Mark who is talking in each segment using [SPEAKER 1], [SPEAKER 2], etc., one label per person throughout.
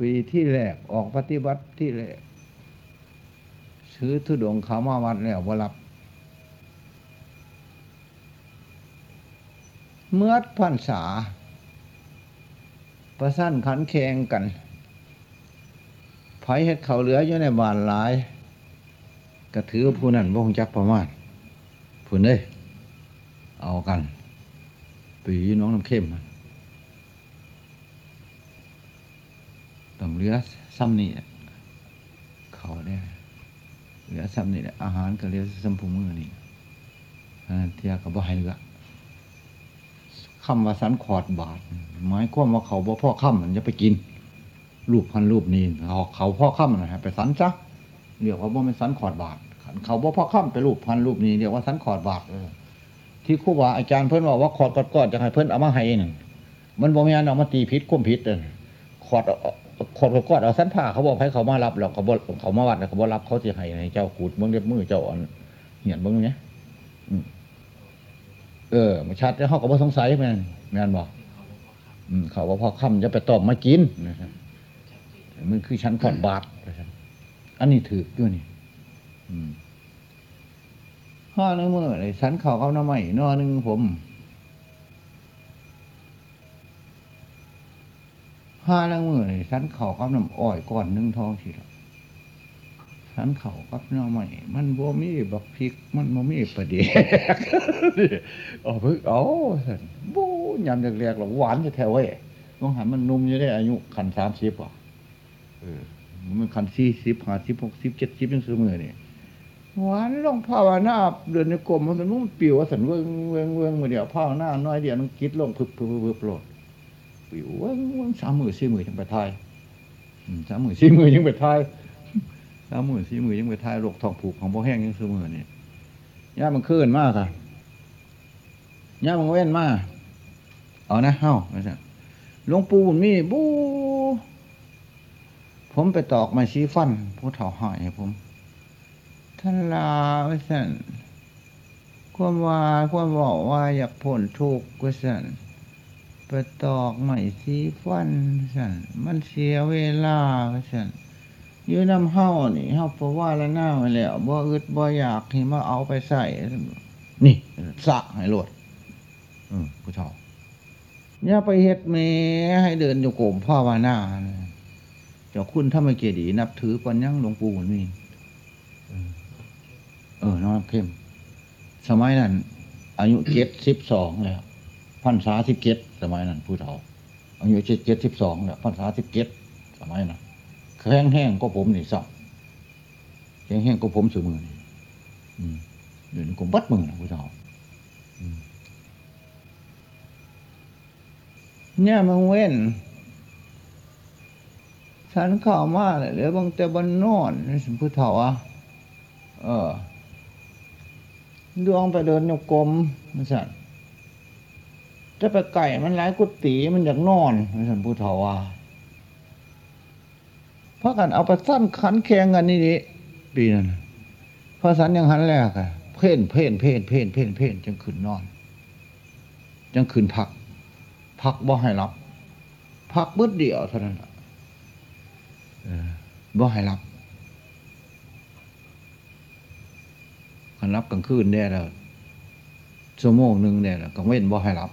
[SPEAKER 1] ปีที่แรกออกปฏิบัติที่แรกซื้อทุดงเขามาวัดแล้วบ่รับเมื่อพันษา ประสั้นขันแข่งกันไผเฮ็ดเขาเหลืออยู่ในบ้านหลายก็ถือผู้นั้นบ่งจักประมาณผู้นี้เอากัน ปีน้องน้ำเข้มมัน ต้องเหลือซ้ำนี่เขาเนี่ยเหลือซ้ำนี่แหละอาหารก็เหลือซ้ำผู้มือนี่เทียก็บ่ให้เหลือคำว่าสันขอดบาทหมายความว่าเขาบ่พ่อค่ำมันจะไปกิน รูปพันรูปนี้เขาเขาพ่อค่ำนะฮะไปสันซะเรียกว่าบ่เป็นสันขอดบาทเขาบ่พ่อค่ำไปรูปพันรูปนี้เรียกว่าสันขอดบาทที่ครูบาอาจารย์เพิ่นบอกว่าขอดกอดจะให้เพิ่นเอามาให้นั่นมันบ่แม่นเอามาตีพิษควมพิษเด้อ ขอดเอาขอดกอดเอาสันผ้าเขาบอกให้เขามารับแล้วเขาบ่เขามาวัดเขาบ่รับเขาสิให้ให้เจ้าขูดเบิ่งเล็บมือเจ้าอ่อนเหียนเบิ่งเนี่ยเออมันชัดแล้วเฮาก็บ่สงสัยแม่นแม่นบอืมเขาว่าพ่อค่ำจะไปตอบมากินมันคือชั้นขอดบาทอันนี้ถือด้วยนี่ห้าในมือเลยชั้นเขาเขาหน้าใหม่นอหนึ่งผม ห้าในมือเลยชั้นเขากับน้ำอ้อยก้อนหนึ่งทองทีละชั้นเขากับหน้าใหม่มันบ่มีบักพริก มันบ่มีประเดี๋ยวอ๋อเพิ่งอ๋อสันบูยำเรียกๆหรอหวานจะแถวเว้ยต้องหันมันนุ่มจะได้อายุขันสามสิบอะเออมันคันสี่สิบห้าสิบหกสิบเจ็ดสิบยังซื้อมือนี่หวานลงภาวนาเดินในกลมมันนุ่มปิวสันเวงเวงเวงมาเดียวภาวนาน้อยเดียวมันคิดลงพึบพึบพึบโปรด ปิวเวิงเวิงสามมือสี่มือยังไปทายสามมือสี่มือยังไปทายสามมือสี่มือยังไปทายโรคท้องผูกของพวกแห้งยังซื้อมือนี่ย่ามันเคลื่อนมากค่ะย่ามันเว้นมากเอานะเฮ้าไม่ใช่หลวงปู่มีบูผมไปตอกไม้ชี้ฟันผู้เฒ่าหายผม ท่านลาวสันความว่าความบอกว่าอยากพ้นทุกข์วิสัน ไปตอกไม้ชี้ฟันสันมันเสียเวลาสันยืนน้ำเฮ้านี่เฮ้าเพราะว่าล้วหน้าไปแล้วบ่อึดบ่อยากที่มาเอาไปใส่ นี่สะให้หลดอืมผู้เฒ่าอย่าไปเฮ็ดเมให้เดินอยู่โกมพ่อวานาเจ้าคุณถ้าไม่เกดี นับถือปัญญังหลวงปู่มันมีเออน้องเข้ม สมัยนั้น อายุเจ็ดสิบสองแล้ว พันษาสิบเจ็ดสมัยนั้นผู้เฒ่าอายุเจ็ดเจ็ดสิบสองแล้วพันษาสิบเจ็ดสมัยนั้นแข็งแห้งก็ผมนี่สับแข็งแห้งก็ผมสือมือนี่เดี๋ยวนี้ผมบัดมือนะผู้เฒ่าเนี่ยมันเว้นฉันเข้ามาเลยเหลือบางแต่บนนอนนี่สมพุทธวะเออดวงไปเดินโยกลมนี่สัน จะไปไก่มันหลายกุฏิมันอยากนอนนี่สันพุทธวะเพราะกันเอาไปสั้นขันแข่งกันนี่ดิปีนั้นพระสันยังหันแรกอะเพ่นเพ่นเพ่นเพ่นเพ่นเพ่นจังขืนนอน จังขืนพัก พักบ่ให้รับ พักเบิดเดียวเท่านั้นบ่ให้รับคันรับกลางคืนได้แล้วชั่วโมงหนึ่งได้แล้วกังเว้นบ่ให้รับ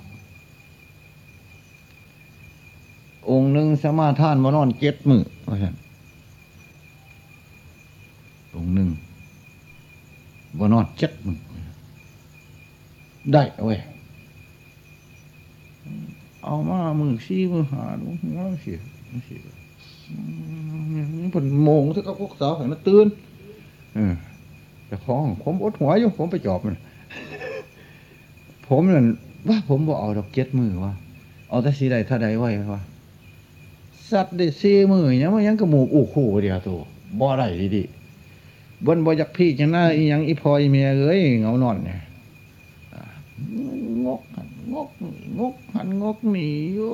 [SPEAKER 1] องค์หนึ่งสมาทานมานอนเจ็ดมือว่าฉันองค์หนึ่งมานอนเจ็ดมือได้เว้ยเอามามือซี่มือหาดูว่าเสียเสียผลโมงที่เขาพวกสาวให้มันตื่นแต่ของผมอดหัวอยู่ ผมไปจอบมันผมนั่นว่าผมบอกเอาดอกเก็ตมือว่าเอาแต่สีใดถ้าใดไว้ว่า สัตว์ได้ซีมือยังมันยังกระหมูอู้คู่เดียวตัวบ่ได้ดีดีบนบ่อยากพี่จังหน้าอียังอีพอยเมียเอ้ยเงานอนเนี่ยงกงกงกหันงกหนีอยู่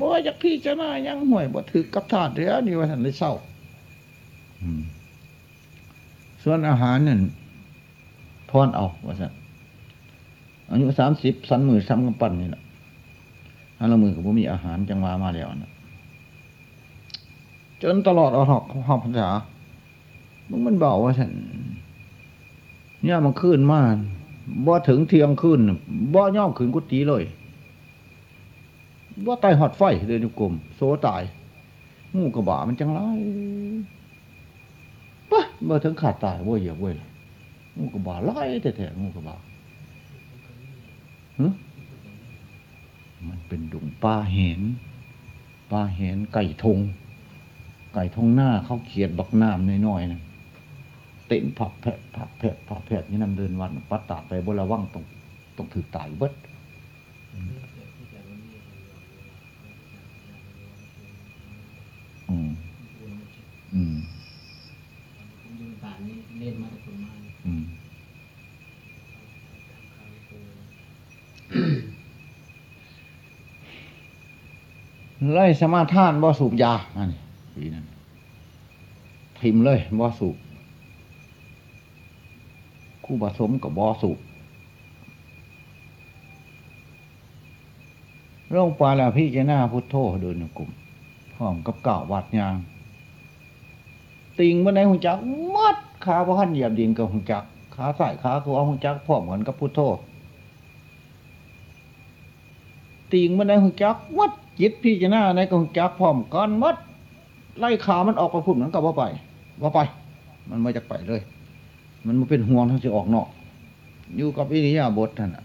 [SPEAKER 1] บ่อยากพี่จะน่ายังห่วยบ่ถือกับถาดเดียวนี่ว่าท่านได้เศร้าส่วนอาหารนั่นทอนเอาว่าท่านอายุสามสิบสันมือซ้ำกำปั้นนี่แหละถ้าละมือกับผมมีอาหารจังหวะมาแล้วนะ จนตลอดออกหอกพรรษามึงมันเบาว่าฉันเนี่ยมันขึ้นมากบ่ถึงเทียงคืนน่ะบ่ย่อมขึ้นกุฏิเลยบ่ตายหอดไฟเดินอยู่กลมโซตายงูกระบะมันจังไรปะบ่ถึงขาดตายบ่เหยียบเว้ยงูกระบะไล่แท้ๆงูกระบะหึมันเป็นดุงป่าเห็นป่าเห็นไก่ทง ไก่ทงหน้าเขาเขียดบักน้ำน้อยๆนะเต้นผับแผะผับแผะผับแผะนี่นำเดินวันปัดตาไปบระวังต้องต้องถือตายเบิดอืมอืมอืมไล่สมาทานบ่สูบยาอันนี้ีนั้นทิมเลยบ่สูบคู่ผสมกับบ่สูบลงไปแล้วพี่เจาหน้าพุทโธเดินกลุ่มพร้อมกับเก่าววัดยาง ติงเมื่อไหนหุ่นจักมัดขาพระหันเหยียบดินกับหุ่นจักขาใส่ขาคือเอาหุ่นจักพร้อมกันกับพุทโธติงเมื่อไหนหุ่นจักมัดจิตพี่เจาหน้าในกับหุ่นจักพร้อมกันมัด ไล่ขามันออกไปพุ่นมันก็ว่าไปว่าไป มันไม่จะไปเลย มันมาเป็นห่วงทั้งจะออกนอกอยู่กับอิริยาบถนั่นน่ะ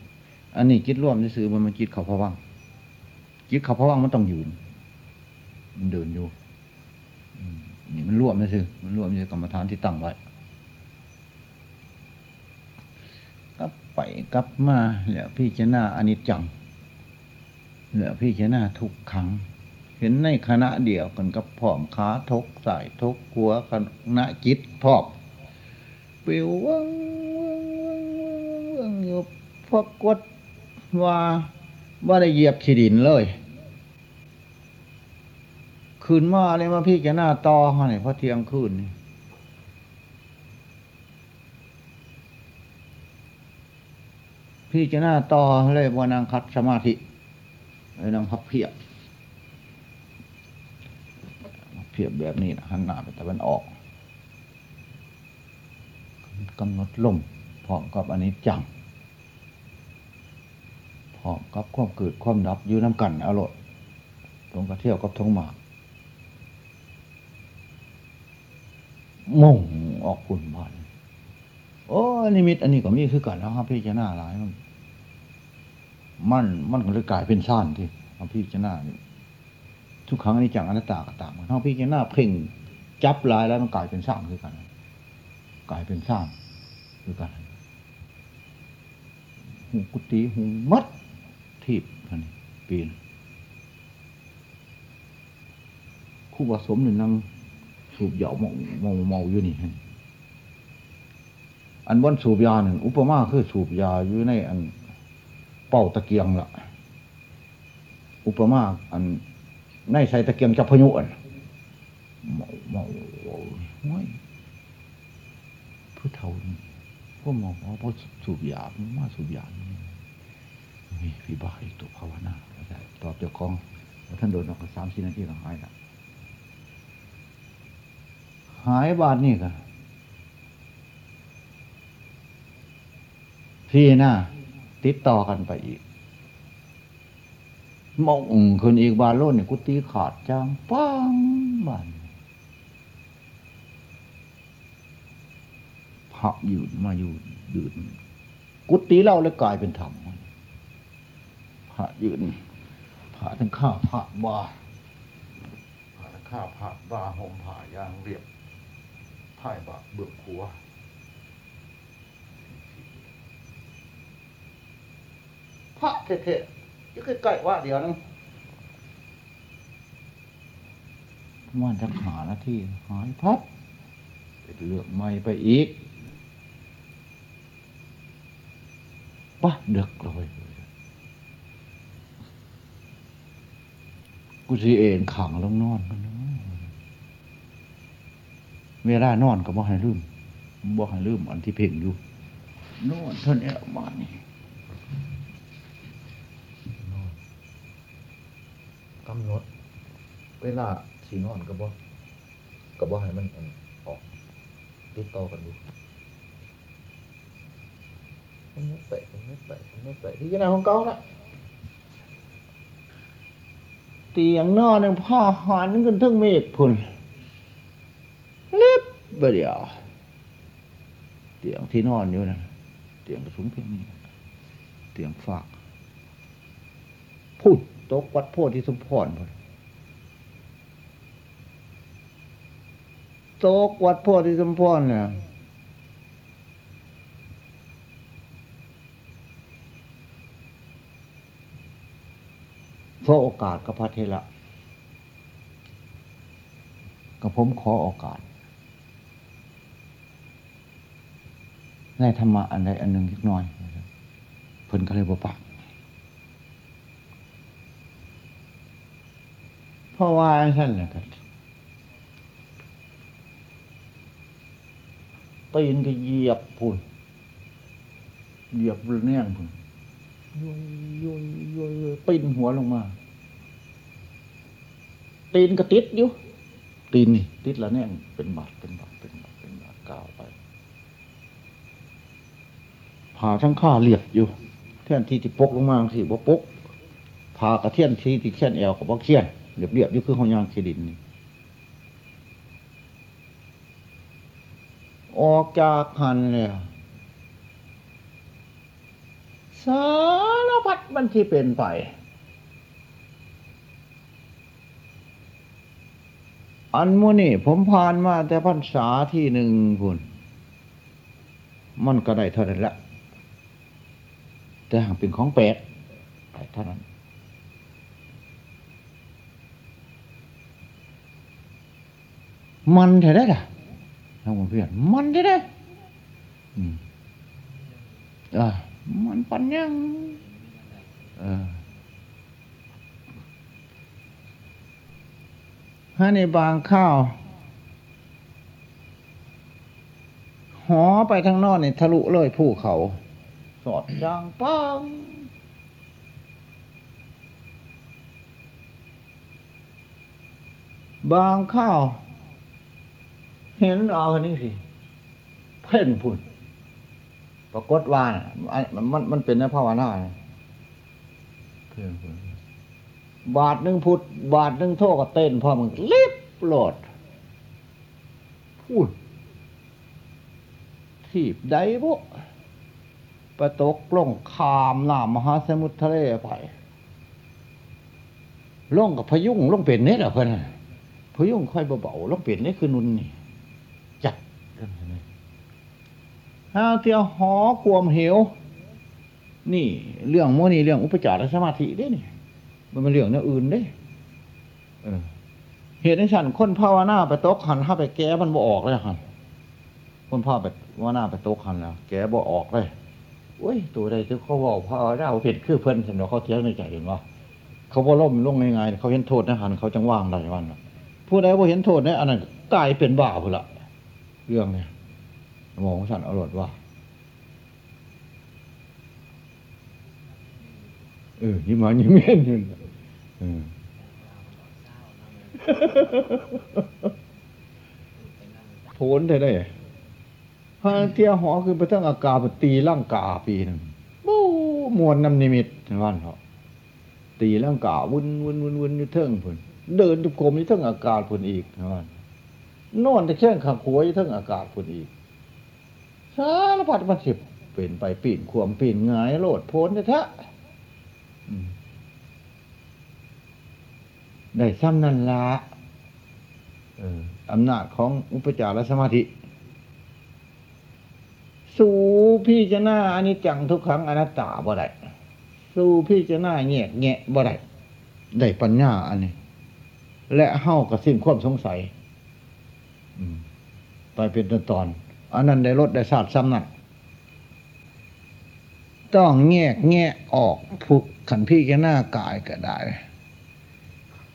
[SPEAKER 1] อันนี้จิตร่วมที่ซื้อมันมันจิตเขาพะวังจิตเขาพะวังมันต้องยืนมันเดินอยู่อืมนี่มันร่วมนี่ซื้อมันร่วมในกรรมฐานที่ตั้งไว้กลับไปกลับมาแล้วพี่เจาหน้าอนิจจังแล้วพี่เจาหน้าทุกขัง เห็นในคณะเดียวกันกับพร้อมขาทกสายทกหัวคณะจิตพร้อมปิววังวังวังวังอยู่พวกกดว่าว่าได้เหยียบขีดินเลย คืนมาเลยมาพี่แกหน้าตอเขาเนี่ยพอเที่ยงคืนนี่พี่จะหน้าตอเลยว่านางคัดสมาธิเลยนางพับเพียบ เพียบแบบนี้นะหันหน้าไปตะวันออกกำหนดลมพร้อมกับอันนี้จังพร้อมกับความเกิดความดับอยู่น้ำกันอารมณ์ตรงกระเที่ยวกับทงหมากมุ่งออกคุณบานโอ้นิมิต อันนี้ก็มีคือกันนะครับพี่จะหน้าหลายมันมันมันก็เลยกลายเป็นซ่านที่พี่จะหน้านี่ ทุกครั้งนิจจังอนัตตาก็ตามกันเท่าพี่จะหน้าเพ่งจับลายแล้วมันกลายเป็นสร้างคือกัน กลายเป็นสร้างคือกันหูกุฏิหูมัดทีบพันปีนคู่ผสมหนึ่งนั่งสูบเหยาเมาเมาเมาอยู่นี่อันบนสูบยาหนึ่งอุปมาคือสูบยาอยู่ในอันเป่าตะเกียงละอุปมาอัน ในใส่ตะเกียงจับพยุอันเมาเมาโอ้ยผู้เฒ่านี่พวกหมอพอสูบยามาสูบยานี่พี่บ้าอีกตัวภาวนาตอบเจ้าของท่านโดนออกสามสี่นาทีก็หายละหายบาทนี่กันพี่น่ะติดต่อกันไปอีก มองขึ้นอีกบาโลดเนี่ยกุฏิขาดจางปังบานพระยืนมาอยู่ยืนกุฏิเล่าแล้วกลายเป็นธรรมพระยืนพระทั้งข้าพระบาพระทั้งข้าพระบาห่มผ้ายางเรียบพ่ายบาเบื้อกหัวพระเท่ๆ ยังใกล้ว่าเดียวนึงประมันจะหาหน้าที่หายพับไปเลือกไม่ไปอีกปะเด็กเลยกูสิเอนขังลงนอนกันนะเวลานอนก็บ่ให้ลืมบ่ให้ลืมอันที่เพ่งอยู่นอนเท่านี้ละมานี่
[SPEAKER 2] กำ หนด เวลาสีนอนก็บ่
[SPEAKER 1] ก็บ่ให้มันออกติดต่อกันดูมันไม่ไปมันไม่ไปมันไม่ไปที่จะนาของเก่าละเตียงนอนหนึ่งผ้าหันกันทั้งเมฆพุ่นเล็บบ่เดียวเตียงที่นอนอยู่นะเตียงกระสุนเพียงนี้เตียงฝากพูด ตกวัดโพธิสมพรพุ่นตกวัดโพธิสมพรเนี่ยขอโอกาสกับพระเทระกับผมขอโอกาสในธรรมะอันใดอันหนึ่งเล็กน้อยเพิ่นก็เลยบ่ปาก เพราะว่าท่านนะครับตีนก็เหยียบพุ่นเหยียบแน่งพุ่นยุยยุยยุยยุยปีนหัวลงมา ตีนก็ติดอยู่ตีนนี่ติดแล้วแน่งเป็นบาดเป็นบาดเป็นบาดเป็นบาดกาวไปผ่าทั้งข้าเรียบอยู่เท่นที่ที่ปกลงมาสิบ่ปกผ่ากระเทียนที่ที่เขียนแอวกับบ่เขียน เรียบเรียบๆอยู่คือห้องยางขีดิน ออกจากหันเลยสารพัดมันที่เป็นไป อันมูนี่ผมผ่านมาแต่พรรษาที่หนึ่งพุ่นมันก็ได้เท่านั้นละแต่หากเป็นของแปลกได้เท่านั้น มันจะได้ล่ะท่านเพื่อนมันจะได้อ่ามันปัญญังเออฮะในบางข้าวหอไปทางนอกนี่ทะลุเลยภูเขา สอดยางปังบางข้าว เห็นเอาคนนี้สิเพ่นพุ่นปรากฏว่ามันมันเป็นในภาวนาน่ะเพ่นพุ่นบาทหนึ่งพุทธบาทหนึ่งโทก็เต้นพ่อมึงลิบโหลดพูดทีบใดบุประตกลงคามหน้ำมหาสมุทรทะเลไปล่องกับพยุงล่องเป็นเนี่ยเหรอเพื่อนพยุงค่อยเบาๆล่องเป็นนี่คือนุนนี่ จัด ห้าเที่ยวหอความเหว นี่ เรื่องโมนี่เรื่องอุปจารสมาธิเด้นี่มันเป็นเรื่องเนื้ออื่นเด้เหตุในฉันคนภาวนาไปตกหันถ้าไปแก้มันบ่ออกเลยหันคนภาวไปว่านาไปตกหันแล้วแก้บ่ออกเลยโอ้ยตัวใดที่เขาบอกภาวนาผ็ดคือเพิ่นสำหรับเขาเที่ยงในใจเห็นว่าเขาบ่ล่มลงง่ายๆเขาเห็นโทษในหันเขาจังว่างได้วันผู้ใดบ่เห็นโทษในอันนั้นกลายเป็นบ้าพุ่นละเรื่องเนี่ย หมอของสันอรรถว่าเออยิ้มหวานยิ้มเย็นอยู่น่ะเออโผนได้ได้พาเที่ยวหอคือไปทั้งอากาศไปตีร่างกาปีหนึ่งบู้มวนน้ำนิมิตในวันเขาตีร่างกาวุ่นวุ่นวุ่นวุ่นอยู่เทิงพุ่นเดินจุกรมอยู่เทิงอากาศพุ่นอีกในวันนอนแต่แข้งขังขวยทั้งอากาศพุ่นอีก สารพัดมันสิบเป็นไปปีนขวมปีนงายโลดโพ้นแท้ๆอืมได้ซ้ำนั่นละอำนาจของอุปจารสมาธิ สู่พี่จะหน้าอันิจจังทุกครั้งอนัตตาบ่ได้สู่พี่จะหน้าแงกแงะบ่ได้ได้ปัญญาอันนี้ และเฮากับสิ้นความสงสัยไปเป็นตอนตอน อันนั้นได้ลดได้ศาสตร์ซ้ำนั่นต้องแงกแงะออกผูกขันพี่แกหน้ากายก็ได้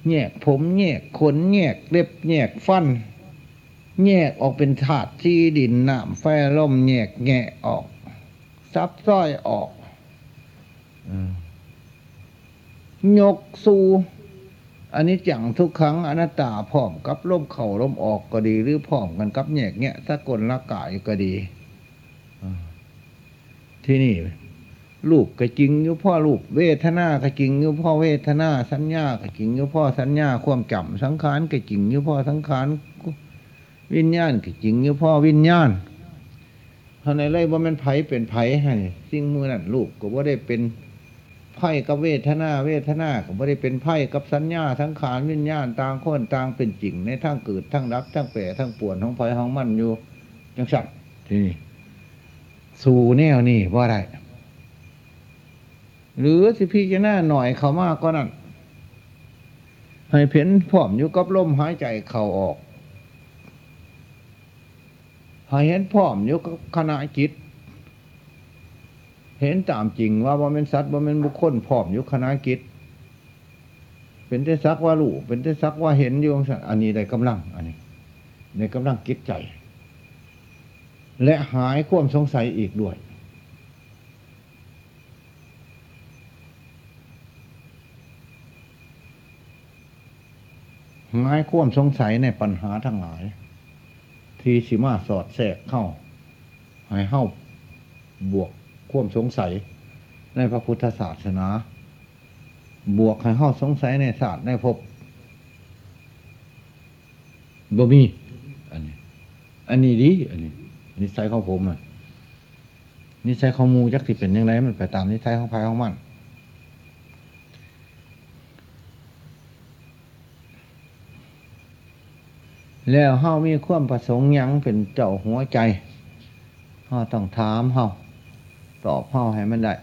[SPEAKER 1] แยกผมแยกขนแยกเล็บแยกฟัน แยกออกเป็นถาดที่ดินน้ำไฟล่มแยกแงะออก ซับซ้อยออกอืมยกสู่ อันนี้จังทุกครั้งอนัตตาพร้อมกับลมเข่าลมออกก็ดี หรือพร้อมกันกับแยกแยะสกลละกายก็ดีที่นี่รูปก็จริงอยู่พ่อรูปเวทนาก็จริงอยู่พ่อเวทนาสัญญาก็จริงอยู่พ่อสัญญาความจำสังขารก็จริงอยู่พ่อสังขารวิญญาณก็จริงอยู่พ่อวิญญาณเท่าในไรว่ามันไผเป็นไผให้สิ่งมือนั่นรูปก็ว่าได้เป็น พ่กับเวทนาเวทนาก็ว่ได้เป็นไพ่กับสัญญาสังขารวิญญาณต่างคนต่างเป็นจริงในทั้งเกิดทั้งรับทั้งแปรทั้งปวดทั้งไฟทั้งมันอยู่จังสัตว์ที่นี่สู่แนวนี่ว่าได้หรือสิพี่จะหน้าหน่อยเขามากก็นั่นให้เพ้นพร้อมอยู่กับลมหายใจเข้าออกให้เห็นพร้อมอยู่กับขณะจิต เห็นตามจริงว่าว่าเป็นสัตว์ว่าเป็นบุคคลพร้อมอยู่ขณะจิตเป็นแต่สักว่ารู้เป็นแต่สักว่าเห็นอยู่ของสัตว์อันนี้ได้กำลัง อันนี้ในกำลังจิตใจ และหายความสงสัยอีกด้วยหายความสงสัยในปัญหาทั้งหลาย ที่สิมาสอดแทรกเข้าให้เข้าบวก ความสงสัยในพระพุทธศาสนา บวกให้เข้าสงสัยในศาสตร์ในภพบ่มี อันนี้ อันนี้ดี อันนี้ นิสัยของผมอะนิสัยของมูจักสิเป็นยังไงมันไปตามนิสัยของภายของมันแล้วเฮามีความประสงค์ยังเป็นเจ้าหัวใจเฮาต้องถามเฮา ตอบเฮาให้มันได้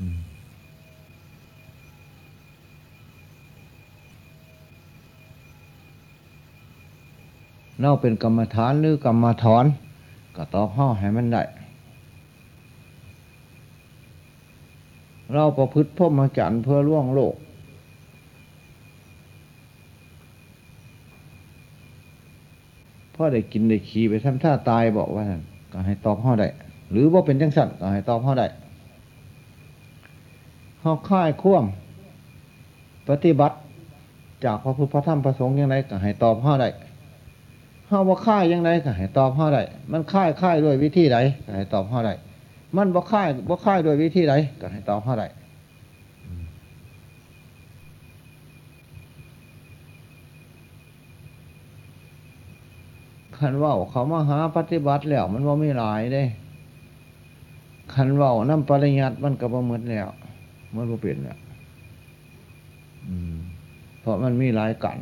[SPEAKER 1] อืมเราเป็นกรรมฐานหรือกรรมฐอน ก็ตอบเฮาให้มันได้ เราประพฤติพรหมจรรย์เพื่อล่วงโลก พ่อได้กินได้ขี่ไปทำท่าตายบอกว่านั่นก็ให้ตอบพ่อได้ หรือว่าเป็นจังสันก็ให้ตอบพ่อได้เขาค่ายข่วมปฏิบัติ จากพระพุทธพระธรรมพระสงฆ์ยังไงก็ให้ตอบพ่อได้เขาว่าค่ายยังไงก็ให้ตอบพ่อได้มันค่ายค่ายด้วยวิธีใดก็ให้ตอบพ่อได้มันบ่ค่ายบ่ค่ายด้วยวิธีใดก็ให้ตอบพ่อได้คันว่าเขามาหาปฏิบัติแล้วมันว่าไม่หลายเด้ คันเว่าน้ำปริยัติมันก็บ่หมดแล้วมันบ่เปลี่ยนแล้วอืมเพราะมันมีหลายกัน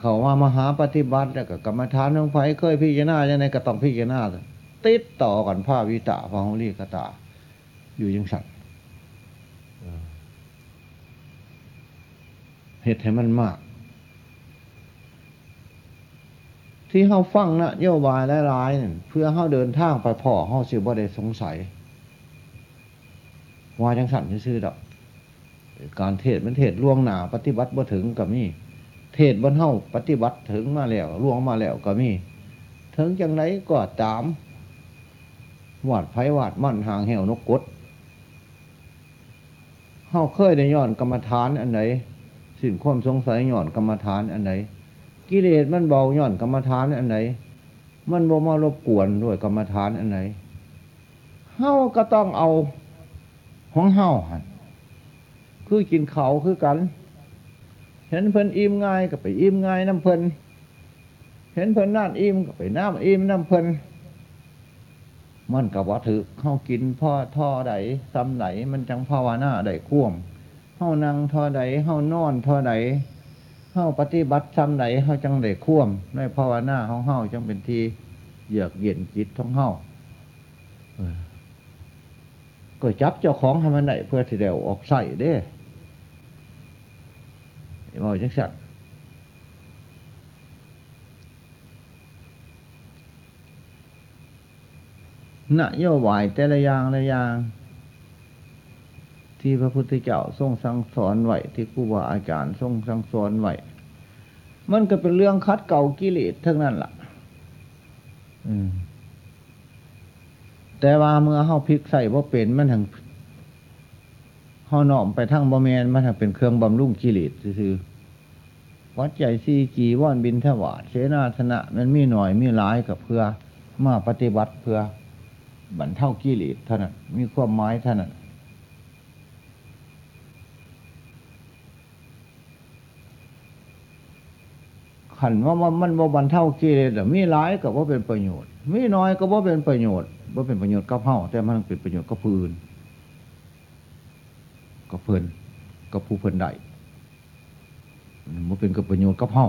[SPEAKER 1] เขาว่ามหาปฏิบัติแล้วก็กรรมฐานของไฟเคยพิจารณาอย่างไรก็ต้องพิจารณาติดต่อกันผ้าวิตาพาหุลีกตา อยู่ยังสั่นเหตุให้มันมาก ที่เฮาฟังนะโยบายหลายๆเพื่อเฮาเดินทางไปพ่อเฮาสิบ่ได้สงสัยว่าจังสันซื่อดอก การเทศมันเทศล่วงหนาปฏิบัติบ่ถึงก็มีเทศบนเฮาปฏิบัติถึงมาแล้วล่วงมาแล้วก็มีถึงจังไรก็ตามวาดไผวาดมั่นห่างแหวนกกดเฮาเคยได้ย้อนกรรมฐานอันไหนสิ้นความสงสัยย้อนกรรมฐานอันไหน กิเลสมันเบาย่อนกรรมฐานอันไหน มันบ่มารบกวนด้วยกรรมฐานอันไหนเฮาก็ต้องเอาของเฮาหันคือกินเขาคือกัน เห็นเพิ่นอิ่มง่ายก็ไปอิ่มง่ายน้ำเพิ่นเห็นเพิ่นน่านอิ่มก็ไปน้ำอิ่มน้ำเพิ่นมันกับว่าถือเฮากินพ่อท่อใดซ้ำไหนมันจังภาวนาได้ควมเฮานั่งท่อใดเฮานอนท่อใด เฮาปฏิบัติซ้ำไหนเฮาจังได้ข่วมในภาวนาของเฮาจังเป็นที่เยือกเย็นจิตของเฮาก็จับเจ้าของให้มันได้เพื่อที่เดี๋ยวออกใส่เด้บอกจังสันนโยบายแต่ละอย่างละอย่าง ที่พระพุทธเจ้าทรงสั่งสอนไว้ที่ครูบาอาจารย์ทรงสั่งสอนไว้มันก็เป็นเรื่องคัดเก่ากิเลสทั้งนั้นล่ะอืมแต่ว่าเมื่อเฮาพลิกใส่ว่าเป็นมันถึงเฮาหนอมไปทั้งบะแมนมาทางเป็นเครื่องบำรุงกิเลสซื่อๆวัดใจซีจีว่อนบินทวาดเสนาธนะมันมีหน่อยมีหลายกับเพื่อมาปฏิบัติเพื่อบรรเทากิเลสเท่านั้นมีความหมายเท่านั้น ขันว่ามันมันบ่บรรเท่ากิเลสอะมีหลายก็ว่าเป็นประโยชน์ มีน้อยก็ว่าเป็นประโยชน์ว่าเป็นประโยชน์กับเฮาแต่มันเป็นประโยชน์กับผู้อื่นกับเพิ่นกับผู้เพิ่นได้มันเป็นกับประโยชน์กับเฮา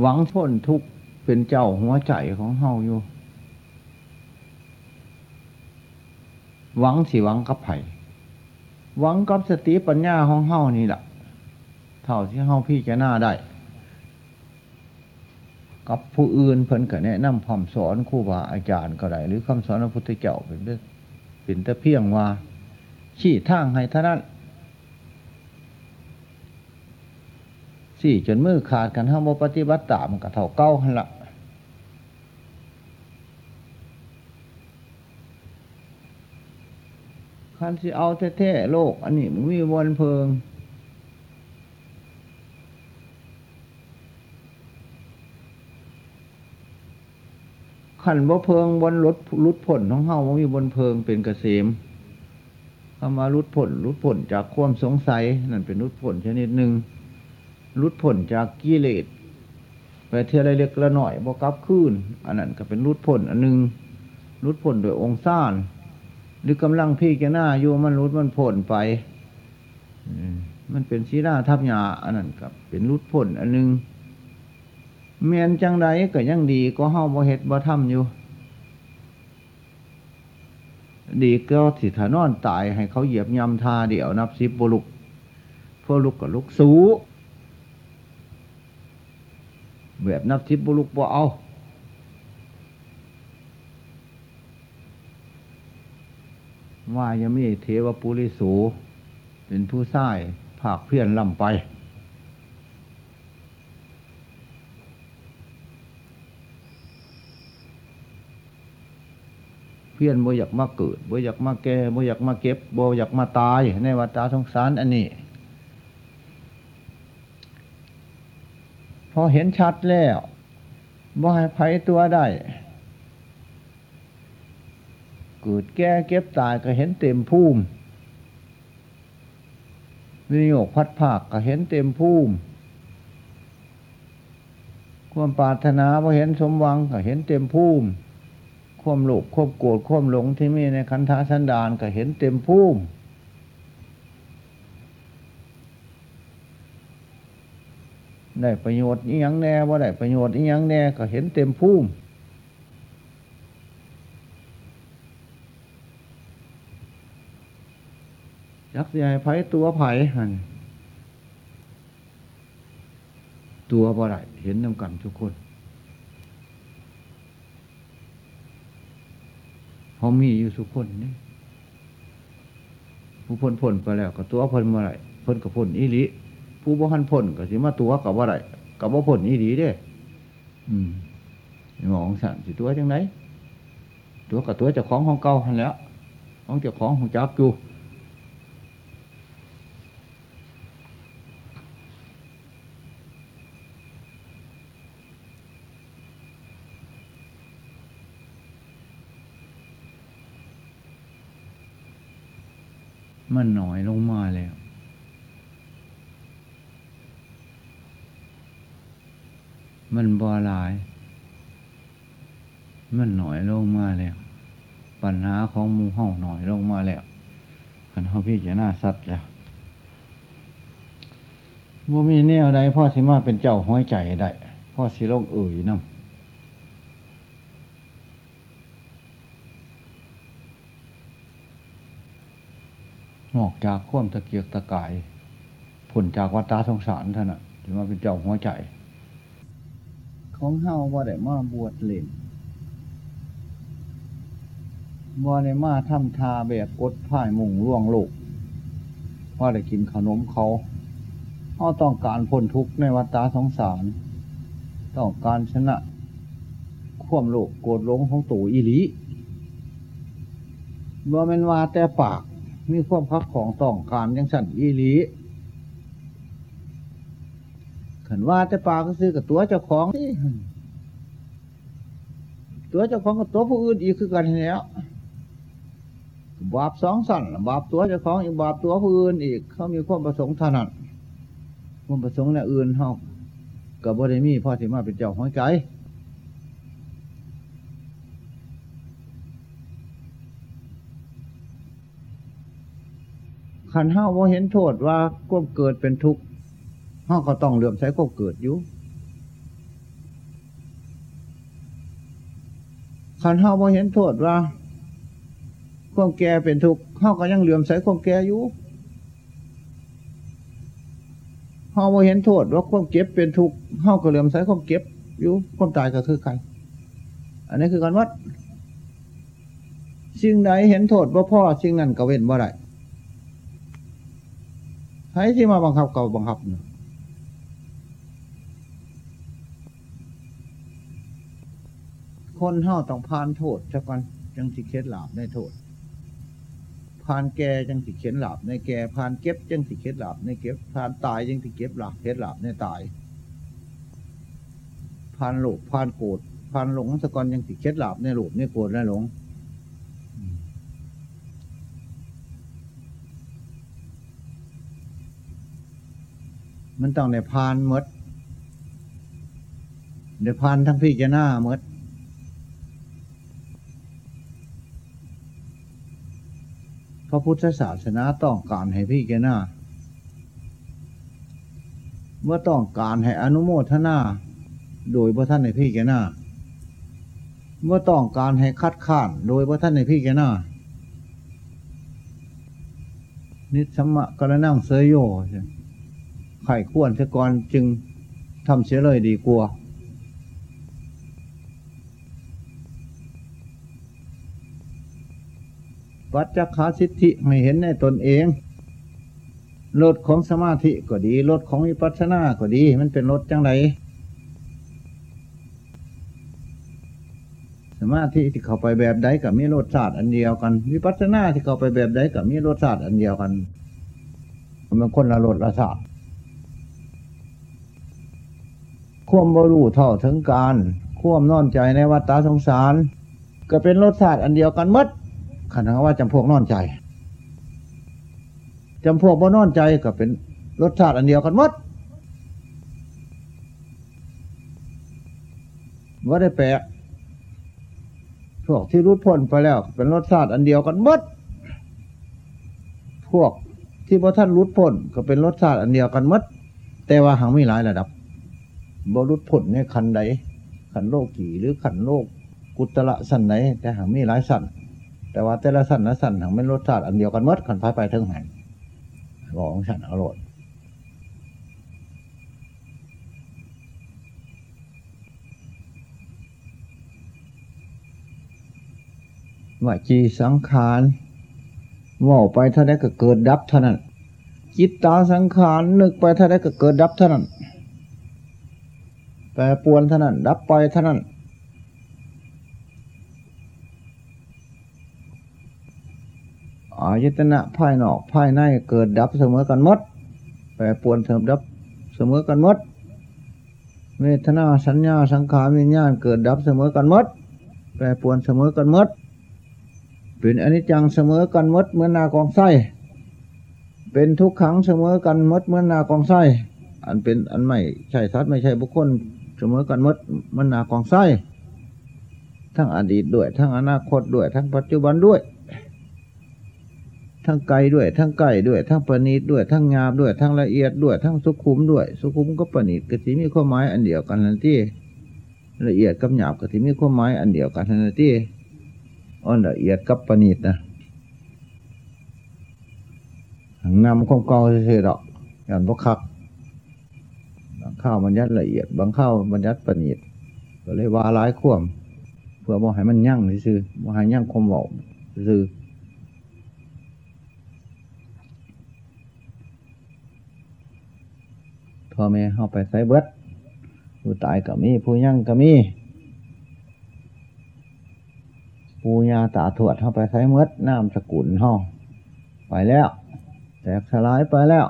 [SPEAKER 1] หวังพ้นทุกข์เป็นเจ้าหัวใจของเฮาอยู่ หวังสิหวังกับไผ่หวังกับสติปัญญาของเฮานี่แหละเท่าที่เฮาพี่จะหน้าได้ กับผู้อื่นเพิ่นก็แนะนำคำสอนครูบาอาจารย์ก็ได้หรือคำสอนพระพุทธเจ้าเป็นแต่อเป็นแต่เพียงว่าชี้ทางให้ท่านั้นสี่จนมือขาดกันห้ามบ่ปฏิบัติตามกับเท่าเก้าหันละ คันสิเอาแท้ๆโลก อันนี้มันมีวันเพิง ขันบ่เพิงบนรถรุดผลของเฮาบ่มีบนเพิงเป็นเกษมคำว่ารุดผลรุดผลจากความสงสัย นั่นเป็นรุดผลชนิดหนึ่งรุดผลจากกิเลสไปเท่าไรเล็กละหน่อยบ่กลับคืนอันนั้นก็เป็นรุดผลอันหนึ่งรุดผลโดยองค์ซ่าน หรือกำลังพี่แกหน้าอยู่มันรุดมันผลไปอมันเป็นชีราทับยาอันนั้นกับ เป็นรุดผลอันหนึ่งเมียนจังใดก็ยังดีก็เฮาบ่เฮ็ดบ่ทำอยู่ ดีก็สิถานอนตายให้เขาเหยียบยำทาเดี่ยวนับสิบบุลุกพวกลุกกับลุกสูแบบนับสิบบุลุกบ่เอา ว่ายังมีเทวปุริสู เป็นผู้ใส่ภาคเพี้ยนล่ำไปเพี้ยนบ่อยากมาเกิดบ่อยากมาแก่บ่อยากมาเก็บบ่อยากมาตาย ในวัฏสงสารอันนี้ พอเห็นชัดแล้วบ่ให้ไผตัวได้ เกิดแก่เก็บตายก็เห็นเต็มภูมิวิโยกพัดภาคก็เห็นเต็มภูมิความปรารถนาพอเห็นสมหวังก็เห็นเต็มภูมิความโลภความโกรธความหลงที่มีในคันธาสันดานก็เห็นเต็มภูมิได้ประโยชน์อีหยังแน่ว่าได้ประโยชน์อีหยังแน่ก็เห็นเต็มภูมิ ยักษ์ใหญ่ไผตัวไผ่ตัวบ่ได้เห็นนำกันทุกคนเพรามีอยู่ทุกคนนี่ผู้พ้นพ้นไปแล้ว ก็ตัวพ้นเมื่อไรพ้นกับพ้นอีหลีผู้บ่หันพ้นก็สิมาตัวกับว่าไรกับว่าพ้นอีหลีเด้ อืมหมองสั่นสิตัวจังไหนตัวกับตัวเจ้าของของเก่าหันแล้วของเจ้าของของจักอยู่ มันหน่อยลงมาแล้ว มันบหลาย มันหน่อยลงมาแล้ว ปัญหาของมูเห่าหน่อยลงมาแล้วขันเขาพี่จะน่าสัตว์แล้วว่ามีแนวใดพ่อสิมาเป็นเจ้าห้อยใจได้พ่อสิโลกเอ่ยน้ำ นอกจากควมตะเกียกตะกายผลจากวัฏฏะสงสารท่านน่ะถือว่าเป็นเจ้าหัวใจ ของเฮาว่ได้มาบวชเล่นว่ได้มาทำทาแบบกดพ่ายมุงล่วงโลกว่าได้กินขนมเขาเฮาต้องการพ้นทุกข์ในวัฏฏะสงสาร ต้องการชนะควมโลภโกรธหลงของตู่อีลีบ่แม่นว่าแต่ปาก มีความคักของต้องการยังสั่นอีหลีขันว่าแต่ปลาก็ซื้อกับตัวเจ้าของนี่ตัวเจ้าของกับตัวผู้อื่นอีกคือกันแล้วบาปสองสั่นบาปตัวเจ้าของอีกบาปตัวผู้อื่นอีก เขามีความประสงค์เท่านั้นความประสงค์ในอื่นเฮากับบริมีพ่อสิมาเป็นเจ้าของใจ ขันห้าว่าเห็นโทษว่าก้มเกิดเป็นทุกข์ห้าก็ต้องเหลื่อมใสก้มเกิดอยู่ขันห้าว่าเห็นโทษว่าความแก่เป็นทุกข์ห้าก็ยังเหลื่อมใสความแก่อยู่ห้าว่าเห็นโทษว่าความเก็บเป็นทุกข์ห้าก็เหลื่อมใสความเก็บอยู่ความตายก็คือกันอันนี้คือการวัดสิ่งใดเห็นโทษว่าพ่อสิ่งนั้นก็เว้นว่าไร ใครที่มาบังคับเก่าบังคับเนี่ยคนเฮาต้องผ่านโทษสักวันจังสิเข็ดหลาบในโทษผ่านแก่จังสิเข็ดหลาบในแก่ผ่านเก็บจังสิเข็ดหลาบในเก็บผ่านตายจังสิเก็บหลาบเข็ดหลาบในตายผ่านโลภผ่านโกรธผ่านหลงสักวันจังสิเข็ดหลาบในโลภในโกรธในหลง มันต้องได้พานมดได้พานทั้งพี่จะหน้ามดพระพุทธศาสนาต้องการให้พี่แกหน้าเมื่อต้องการให้อนุโมทนาโดยพระท่านในพี่แกหน้าเมื่อต้องการให้คัดค้านโดยพระท่านในพี่แกหน้านิสสัมมะกระนั่งเสยโยใช่ ไข่ควรเสียก่อนจึงทำเสียเลยดีกว่าปัจจคาสิทธิไม่เห็นในตนเองรถของสมาธิก็ดีรถของวิปัสสนาก็ดี มันเป็นรถจังไรสมาธิที่เข้าไปแบบใดกับมีรสชาติอันเดียวกัน วิปัสสนาที่เข้าไปแบบใดกับมีรสชาติอันเดียวกัน มันคนละรสละชาติ ควมบรู้เท่าถึงการ ควมนอนใจในวัฏฏะสงสาร ก็เป็นรสชาติอันเดียวกันมดขณะว่าจำพวกนอนใจจำพวกบ่นอนใจก็เป็นรสชาติอันเดียวกันมดว่าได้แปลพวกที่รุดพ้นไปแล้ว เป็นรสชาติอันเดียวกันมดพวกที่พระท่านรุดพ้นก็เป็นรสชาติอันเดียวกันมดแต่ว่าหังไม่หลายระดับ บรุษผลในขันใดขันโลกี่หรือขันโลกกุตละสันไหนแต่หางมีหลายสันแต่ว่าแต่ละสันละสันหางไม่รสชาติอันเดียวกันหมดขันพายไปเทิงหันบอกของฉันอร่อยว่าจีสังขารว่าไปเท่านั้นก็เกิดดับเท่านั้นจิตตาสังขารนึกไปเท่านั้นก็เกิดดับเท่านั้น แปรปวนเท่านั้นดับไปเท่านั้น อายตนะภายนอกภายในเกิดดับเสมอกันหมด แปรปวนเสมอดับเสมอกันหมด เวทนาสัญญาสังขารวิญญาณเกิดดับเสมอกันหมด แปรปวนเสมอกันหมด เป็นอนิจจังเสมอกันหมดเหมือนนากองไส้ เป็นทุกขังเสมอกันหมดเหมือนนากองไส้อันเป็นอันไม่ใช่สัตว์ไม่ใช่บุคคล เสมอกันมดมันหนากองไส้ทั้งอดีตด้วย ทั้งอนาคตด้วย ทั้งปัจจุบันด้วย ทั้งไกลด้วย ทั้งใกล้ด้วย ทั้งประณีตด้วย ทั้งงามด้วย ทั้งละเอียดด้วย ทั้งสุขุมด้วย สุขุมก็ประณีตก็ที่มีความหมายอันเดียวกันนั่นที่ละเอียดกับหยาบก็ที่มีความหมายอันเดียวกันนั่นที่อ่อนละเอียดกับประณีตนะนำของเก่าเฉยๆดอกอย่างพวกคัก บางข้าวมันยัดละเอียด บางข้าวมันยัดประณีตก็เลยว่าร้ายข่วมเพื่อบ่ให้มันยั่งซื่อบ่ให้ยั่งความบอกซื่อพ่อแม่เข้าไปใส่เบิดผู้ตายก็มี ผู้ยั่งก็มีปูญาตาถวดเข้าไปใช้เมดน้ำสกุลห้องไปแล้ว แตกสลายไปแล้ว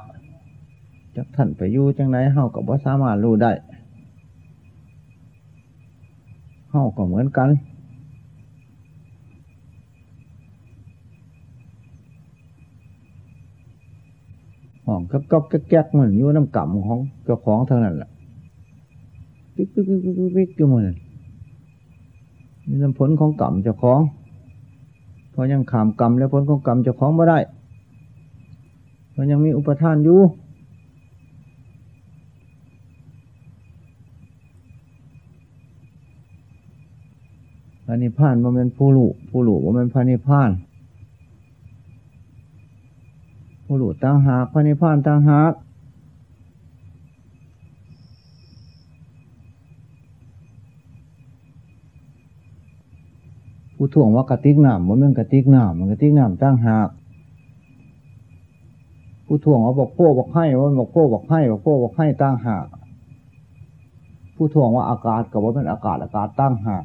[SPEAKER 1] จักท่านไปอยู่จังไหนเฮากับว่าสามารถรู้ได้เฮาก็เหมือนกัน ห้องก็ก็แก๊กเหมือนอยู่น้ำกำของเจ้าของเท่านั้นแหละปิ๊กปิ๊กปิ๊กปิ๊กปิ๊กอยู่มันนี่น้ำผลของกรรมเจ้าของ เพราะยังขามกรรมและผลของกรรมเจ้าของไม่ได้เพราะยังมีอุปทานอยู่ ระนิพพานว่าเป็นผู้รู้ผู้รู้ว่าเป็นพระนิพพานผู้รู้ต่างหากพระนิพพานต่างหากผู้ถ่วงว่ากระติกน้ำว่ามันกระติกน้ำมันกระติกน้ำต่างหากผู้ถ่วงว่าบอกโป้บอกให้ว่าบอกโป้บอกให้บอกโป้บอกให้ต่างหากผู้ถ่วงว่าอากาศกับว่าเป็นอากาศอากาศต่างหาก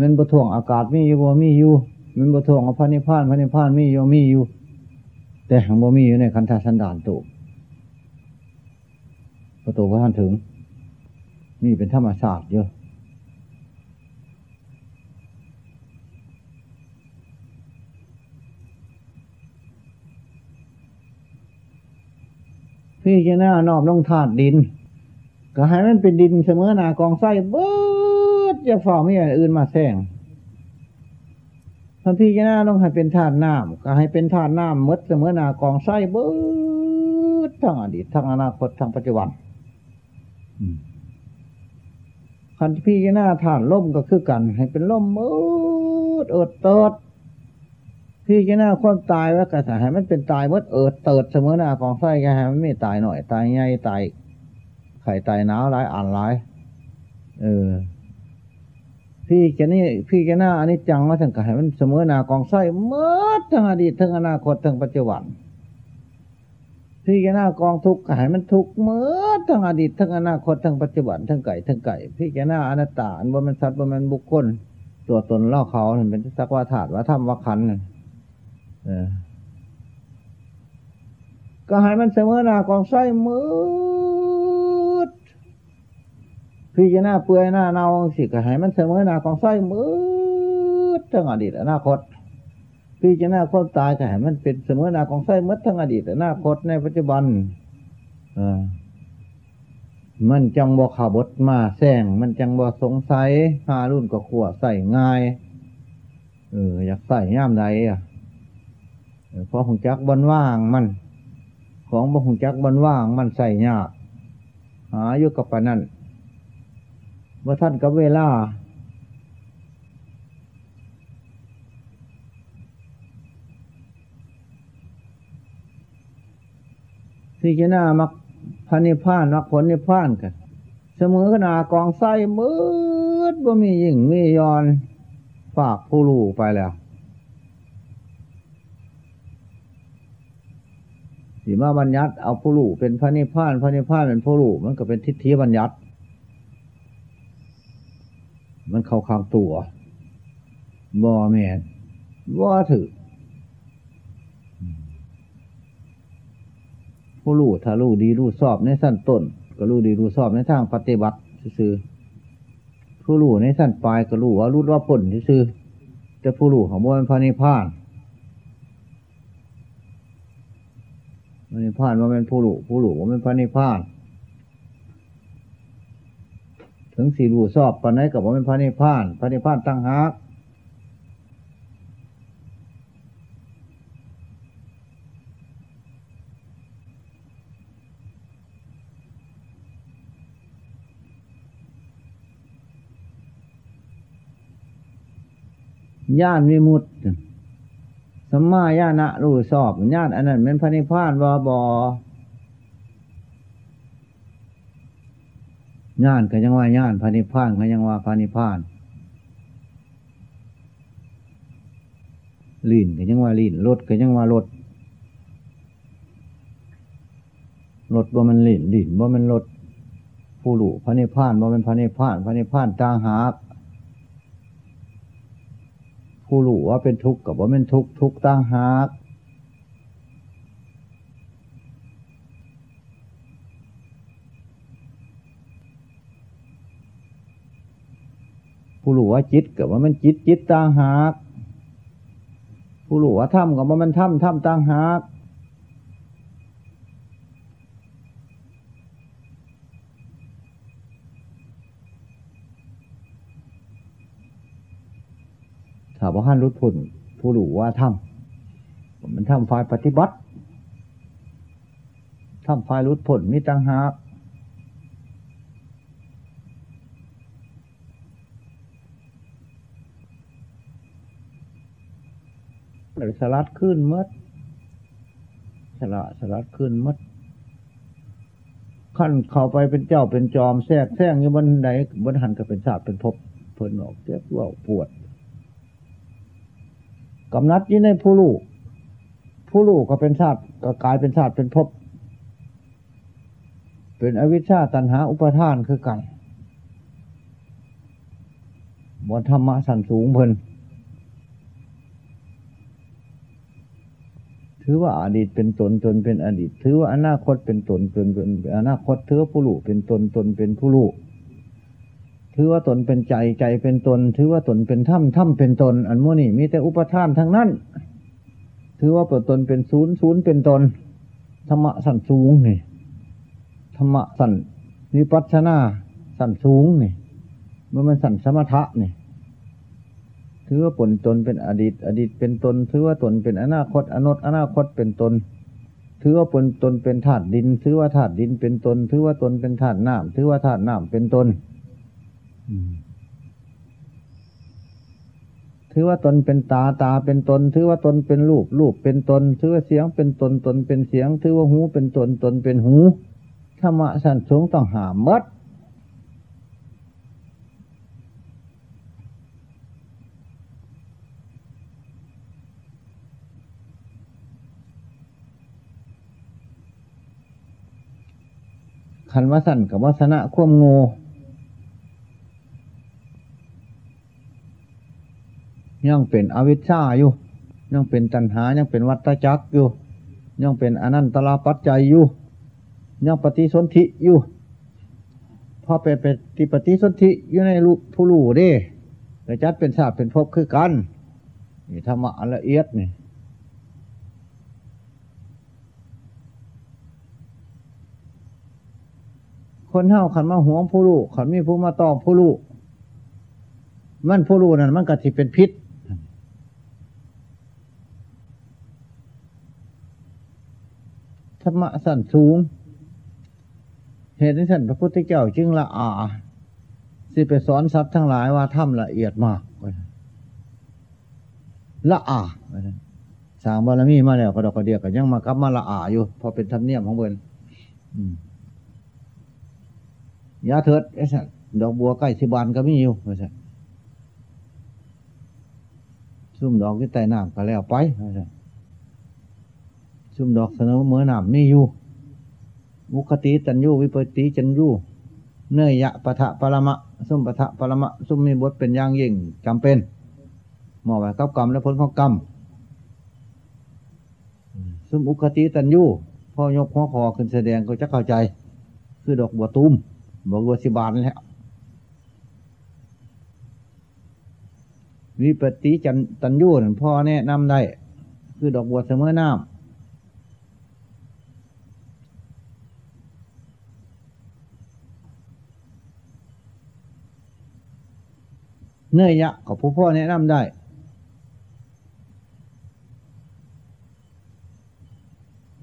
[SPEAKER 1] เงินประถ่วงอากาศมีอยู่บ่มีอยู่มันบ่ทวงอาพระนิพพานพระนิพพานมีอยู่มีอยู่ แต่หังบ่มีอยู่ในคันธสันดานตุประตูพระท่านถึง มีเป็นธรรมศาสตร์เยอะพี่จะน้านอบลงธาตุดิน ก็ให้มันเป็นดินเสมอหนากองไส้เบิด จะฝ่าไม่อย่างอื่นมาแซงพระพี่จะน่าต้องให้เป็นธาตุน้ำก็ให้เป็นธาตุน้ำมดเสมอหนากองไส้เบิดทั้งอดีตทั้งอนาคตทั้งปัจจุบันคันพี่จะน่าธาตุล่มก็คือกัน ให้เป็นล่มมืดเอิดเติดพี่จะน่าความตายว่ากระสให้มันเป็นตายมดเอิดเติดเสมอหนากองไส้ก็ให้มันไม่ตายหน่อย ตายใหญ่ตายไข่ตายหนาวร้ายอ่านร้าย เออ พี่แกนี่พี่แกหน้าอันนี้จังมาถึงกายมันเสมอหน้ากองไส้เมื่อทั้งอดีตทั้งอนาคตทั้งปัจจุบัน พี่แกหน้ากองทุกข์กายมันทุกข์เมื่อทั้งอดีตทั้งอนาคตทั้งปัจจุบันทั้งไก่ทั้งไก่ พี่แกหน้าอนัตตาอันว่ามันสัตว์ว่ามันบุคคล ตัวตนเล่าเขาเป็นสักว่าถาดว่าถ้ำว่าขันเออก็ให้มันเสมอหน้ากองไส้มืด พี่จะหน้าเปื่อยหน้าเนาสิก็ให้มันเสมอหน้าของไส้มืดทั้งอดีตอนาคตพี่จะหน้าความตายก็ให้มันเป็นเสมอหน้าของไส้มืดทั้งอดีตอนาคตในปัจจุบัน เออมันจังบ่ขาบดมาแซงมันจังบ่สงสัยหารุ่นก็ขวใส่ง่าย เออ อยากใส่ย่ามใดอะเพราะหงจักบนว่างมัน ของบ่หงจักบนว่างมันใส่ยากหาอยู่กับปนั่น ว่าท่านกับเวลาพี่จะหน้ามักพันนิพานมักผลนิพานกัน เสมอขนากองไส้มืดว่ามียิ่งมียอน ฝากผู้ลูไปแล้วสีมาบัญญัติเอาผู้ลูเป็นพระนิพพาน พระนิพพานเป็นผู้ลูมันก็เป็นทิฏฐิบัญญัติ มันเข้าข้างตัวบ่แมนบ่ถือผู้รู้ถ้ารู้ดีรู้สอบในสั้นต้น ก็รู้ดีรู้สอบในทางปฏิบัติซื่อผู้รู้ในสั้นปลายก็รู้ว่ารู้ว่าผลซื่อจะผู้รู้ของบ่เป็นพระนิพพานพระนิพพานว่าเป็นผู้รู้ผู้รู้ว่าเป็นพระนิพพาน ถึงสี่รูสอบปานไหนกับว่าเป็นพระนิพพาน พระนิพพานตั้งหากญาณวิมุตติสัมมาญาณะรู้สอบญาณอันนั้นเป็นพระนิพพานบอบอ ญาณก็ยังว่าญาณพระนิพานก็ยังว่าพระนิพานลิ้นก็ยังว่าลิ้นรถก็ยังว่ารถรถบ่มันลิ้นลิ้นบ่มันรถผู้หลูพระนิพพานบ่มันพระนิพพานพระนิพพานต่างหากผู้รู้ว่าเป็นทุกข์กับว่าเป็นทุกข์ทุกข์ต่างหาก ผู้รู้ว่าจิตกับว่ามันจิตจิตต่างหากผู้รู้ว่าถ้ำกับว่ามันถ้ำถ้ำต่างหากถ้าว่าท่านรู้พ้นผู้รู้ว่าถ้ำมันถ้ำฝ่ายปฏิบัติถ้ำฝ่ายรู้พ้นมีต่างหาก สลัดขึ้นมดสละสลัดขึ้นมดขั้นเข้าไปเป็นเจ้าเป็นจอมแทรกแซงอยู่บนไหนบนหันก็เป็นศาสตร์เป็นภพเพิ่นออกเจ็บว่าปวดกำนัดยี่ในผู้ลูก ผู้ลูกก็เป็นศาสตร์ก็กลายเป็นศาสตร์เป็นภพเป็นอวิชชาตันหาอุปทานคือกันบนธรรมะสันสูงเพิ่น ถือว่าอดีตเป็นตนตนเป็นอดีต ถือว่าอนาคตเป็นตนเป็นเป็นอนาคตถือว่าผู้รู้เป็นตนตนเป็นผู้รู้ถือว่าตนเป็นใจใจเป็นตน ถือว่าตนเป็นถ้ำถ้ำเป็นตน อันโมนี่มีแต่อุปทานทั้งนั้น ถือว่าตัวตนเป็นศูนย์ศูนย์เป็นตนธรรมะสันสูงนี่ธรรมะสันนิปัชนาสันสูงนี่มันมันสันสมถะนี่ ถือว่าผลตนเป็นอดีต อดีตเป็นตน ถือว่าตนเป็นอนาคต อนตอนาคตเป็นตน ถือว่าผลตนเป็นธาตุดิน ถือว่าธาตุดินเป็นตน ถือว่าตนเป็นธาตุน้ำถือว่าธาตุน้ำเป็นตนถือว่าตนเป็นตาตาเป็นตน ถือว่าตนเป็นรูปรูปเป็นตน ถือว่าเสียงเป็นตนตนเป็นเสียง ถือว่าหูเป็นตนตนเป็นหูธรรมะสันสงต้องหามมัด ขันวสันกับวัสนะควมโง่ยังเป็นอวิชชาอยู่ยังเป็นตัณหายังเป็นวัตจักรอยู่ยังเป็นอนันตลาปัจจัยอยู่ยังปฏิสนธิอยู่พอเป็นป็นติปฏิสนธิอยู่ในรูปผู้รู้เด้แต่จัดเป็นศาสตร์เป็นภพคือกันนี่ธรรมะละเอียดนี่ คนเฮาขันมาหวงผู้ลูกขันมีผู้มาตอบผู้ลูกมันผู้ลูกนั่นมันก็สิเป็นพิษ ธรรมะสั่นสูง เหตุที่สั่นพระพุทธเจ้าจึงละอาสิไปสอนทรัพย์ทั้งหลายว่าถ้ำละเอียดมากละอาสางบารมีมาแล้วก็ดอกกระเดียกก็ยังมากลับมาละอาอยู่ พอเป็นธรรมเนียมของเบินอืม ยาเถิดไอ้สัตว์ดอกบัวใกล้สิบานก็มีอยู่ไอ้สัตว์ซุ่มดอกที่ใต้น้ำก็แล้วไปไอ้สัตว์ซุ่มดอกเสนอเมื่อน้ำมีอยู่ มุคติจันยูวิปติจันยูเนยยะปะทะปรมะซุ่มปะทะปรมะซุ่มมีบทเป็นอย่างยิ่งจำเป็นหมอไว้กับกรรมและผลของกรรมซุ่มอุคติตันยูพ่อยกหัวคอขึ้นแสดงก็จะเข้าใจ คือดอกบัวตุ้ม บอกว่าสิบาลแล้ววิปติจันตันยูนพ่อแนะนำได้ คือดอกบัวเสมอน้ำเนื่อยยะกับผู้พ่อแนะนำได้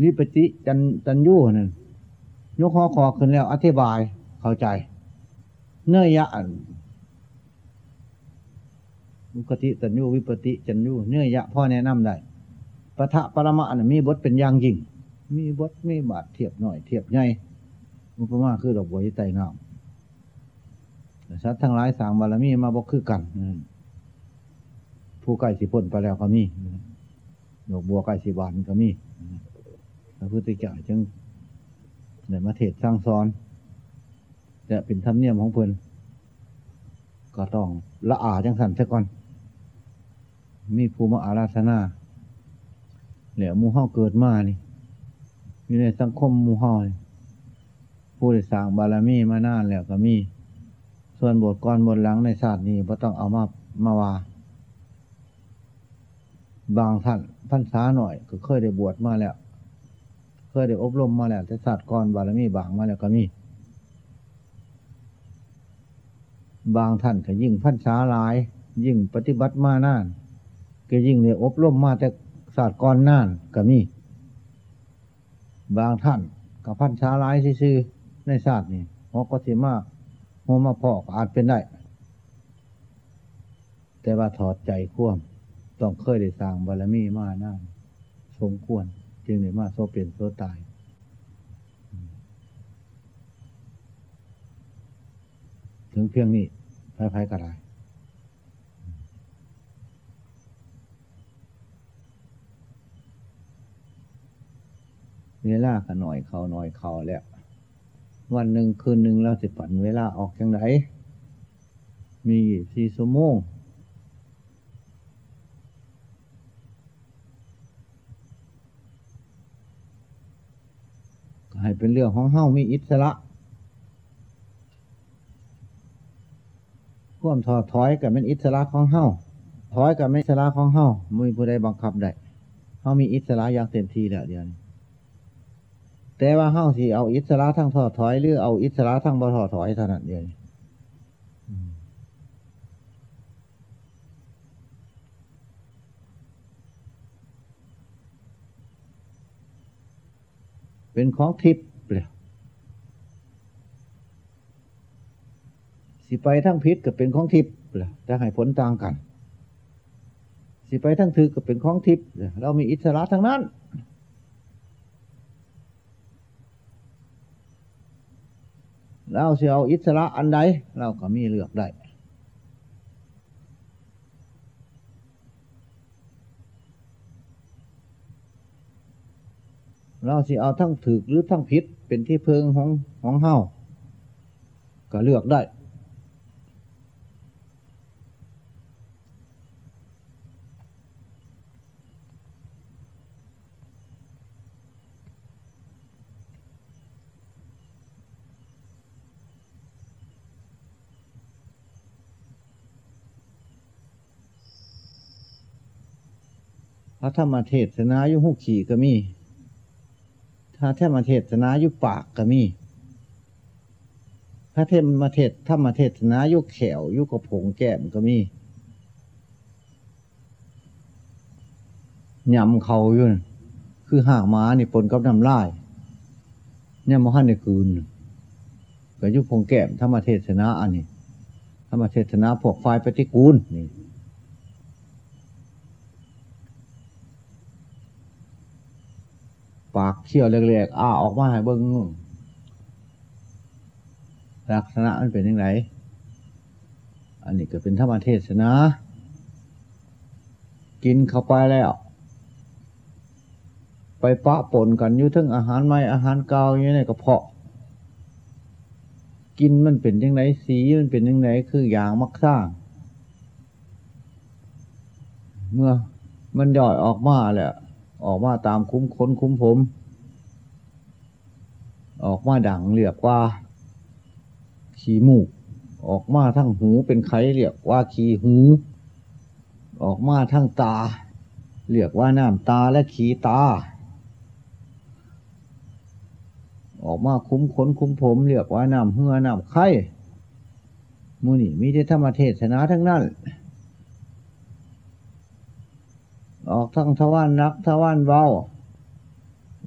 [SPEAKER 1] วิปติจันตันยูนั่นยกข้อคอขึ้นแล้ว อธิบาย เข้าใจ เนื่อยะมุกติตัญญูวิปติจันญูเนื่อยะพ่อแนะนำได้ปะทะปรมะนมีบทเป็นอย่างยิ่ง มีบทมีบาทเทียบหน่อยเทียบใหญ่มุปมาคือดอกบัวที่ไต่น้ำสัตว์ทั้งหลายสางบารมีมาบอกคือกันผู้ใกล้สิพ้นไปแล้วก็มีดอกบัวใกล้สิบานก็มีพระพุทธเจ้าจึงเดี๋ยมาเทศสร้างสอน จะเป็นธรรมเนียมของเพิ่นก็ต้องละอาจังสันซะก่อน มีภูมิอาราธนาเหลือมูเฮาเกิดมานี่อยู่ในสังคมมูเฮาผู้ได้สร้างบารมีมานานแล้วก็มี ส่วนบทก่อนบทหลังในศาสตร์นี้บ่ต้องเอามามาว่า บางท่านพรรษาหน่อย ก็เคยได้บวชมาแล้ว เคยได้อบรมมาแล้วแต่ศาสตร์ก่อนบารมีบางมาแล้วก็มี บางท่านก็ยิ่งพรรษาหลาย ยิ่งปฏิบัติมานาน ก็ยิ่งได้อบรมมาแต่ศาสตร์ก่อนนานก็มี บางท่านกับพรรษาหลายซื่อๆในศาสตร์นี้ฮอกก็สิมาหัวมาพอกอาจเป็นได้ แต่ว่าถอดใจควมต้องเคยได้สร้างบารมีมานานสมควร จึงได้มาโซเป็นโซตายถึงเพียงนี้ ไพ่ๆก็ได้เวลาก็หน่อยเขาหน่อยเขาแล้ว วันหนึ่งคืนหนึ่งเราสิปันเวลาออกจังไดมีสี่ชั่วโมงก็ให้เป็นเรื่องของเฮ้ามีอิสระ ความถอดถอยกับเป็นอิสระของเฮาถอยกับเป็นอิสระของเฮาไม่มีผู้ใดบังคับได้เฮามีอิสระอย่างเต็มที่แล้วเดียวนี้แต่ว่าเฮาที่เอาอิสระทั้งถอดถอยหรือเอาอิสระทั้งบ่ถอดถอยเท่านั้นเดียวนี้อืมเป็นของทิพย์เลย สิไปทั้งพิษก็เป็นของทิพย์เลยแต่ให้ผลต่างกัน สิไปทั้งถือก็เป็นของทิพย์เรามีอิสระทั้งนั้น เราสิเอาอิสระอันใดเราก็มีเลือกได้เราสิเอาทั้งถือหรือทั้งพิษเป็นที่เพิงของของเฮาก็เลือกได้ พระธรรมเทศนายุหุขี่ก็มีถ้าธรรมเทศนายุปากก็มี พระเทมเทศธรรมเทศนายุแขวยุกระผงแก้มก็มียำเขาอยู่น่ะคือหางม้านี่ปนกับน้ำลายเนี่ยมหันในคืนก็ยุผงแก้มธรรมเทศนาอันนี้ธรรมเทศนาพวกไฟปฏิกูลนี่ ปากเขี้ยวเล็กๆอ้าออกมาให้เบิ้งลักษณะมันเป็นยังไงอันนี้ก็เป็นธรรมเทศนากินเข้าไปแล้ว ไปปะปนกันอยู่ทั้งอาหารใหม่อาหารเก่าอยู่ในกระเพาะ กินมันเป็นยังไงสีมันเป็นยังไงคืออย่างมักสร้าง เมื่อมันย่อยออกมาแล้ว ออกมาตามคุ้มขนคุ้มผม ออกมาดังเรียกว่าขี้มูก ออกมาทั้งหูเป็นไข้เรียกว่าขี้หู ออกมาทั้งตา เรียกว่าน้ำตาและขี้ตา ออกมาคุ้มขนคุ้มผม เรียกว่าน้ำเหือน้ำไข่มูนี่มีแต่ธรรมเทศนาทั้งนั้น ออกทั้งทวารนักทวารเบา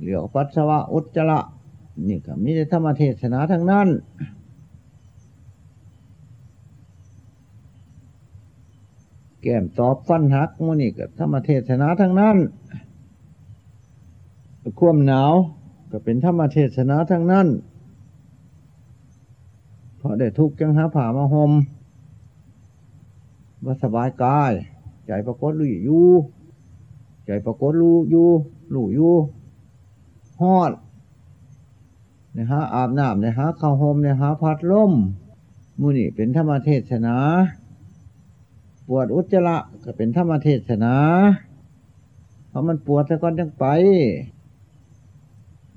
[SPEAKER 1] เหลียวปัสสาวะอุจจาระนี่ก็มีแต่ธรรมเทศนาทั้งนั้นแก้มตอบฟันหักมูนี่ก็ธรรมเทศนาทั้งนั้นควมหนาวก็เป็นธรรมเทศนาทั้งนั้นเพราะได้ทุกข์จังหาผ่ามาหมว่าสบายกาย ใจปรากฏลุยอยู่ ใจปรากฏรู้อยู่รู้อยู่ฮอดนะฮะอาบน้ำนะฮะข้าวหอมนะฮะพัดลมมูนี่เป็นธรรมเทศนา ปวดอุจจาระก็เป็นธรรมเทศนา เพราะมันปวดซะก่อนจังไป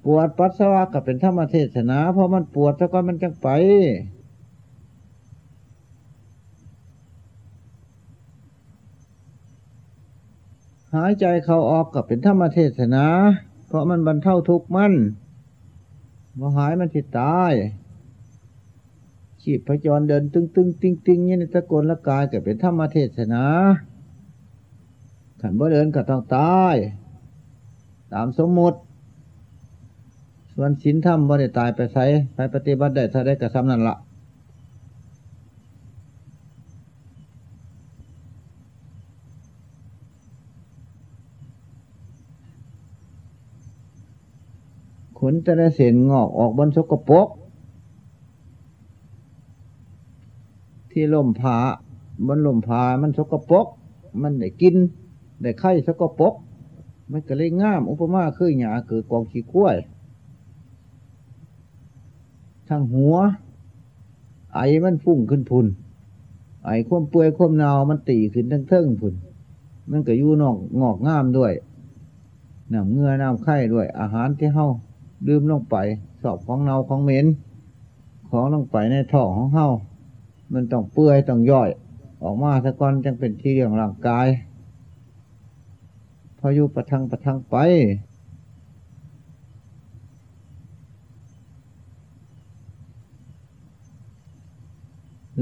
[SPEAKER 1] ปวดปัสสาวะก็เป็นธรรมเทศนา เพราะมันปวดซะก่อนมันจังไป หายใจเขาออกก็เป็นธรรมเทศนา เพราะมันบรรเทาทุกข์มันว่าหายมันทิตายชีพพจรเดินตึงตึงติงติงนี่ในตะโกนละกายก็เป็นธรรมเทศนาขันบ่เดินก็ต้องตาย ตามสมมติ ส่วนศีลธรรมบ่ได้ตายไปใช้ไปปฏิบัติได้ถ้าได้กระทำนั่นละข นจะได้เสนงอกออกบนสกปรกที่ล่มผาบนล่มผามันสกปรกมันได้กินได้ไข่สกปรกมันก็เลยง่าม อุปมาคือหยาเกิดกองขี้กล้วยทั้งหัว ไอมันฟุ้งขึ้นพุนไอความเปื่อยความเนามันตีขึ้นทั้งเทิงพุนมันก็อยู่นอกงอกง่ามด้วยน้ำเงื่อน้ำไข่ด้วย อาหารที่เฮา ดื่มลงไป สอบของเนาของเหม็นของลงไปในท้องของเฮามันต้องเปื่อยต้องย่อย ออกมาสะก่อนจึงเป็นที่เรื่องร่างกาย พออยู่ประทังประทังไป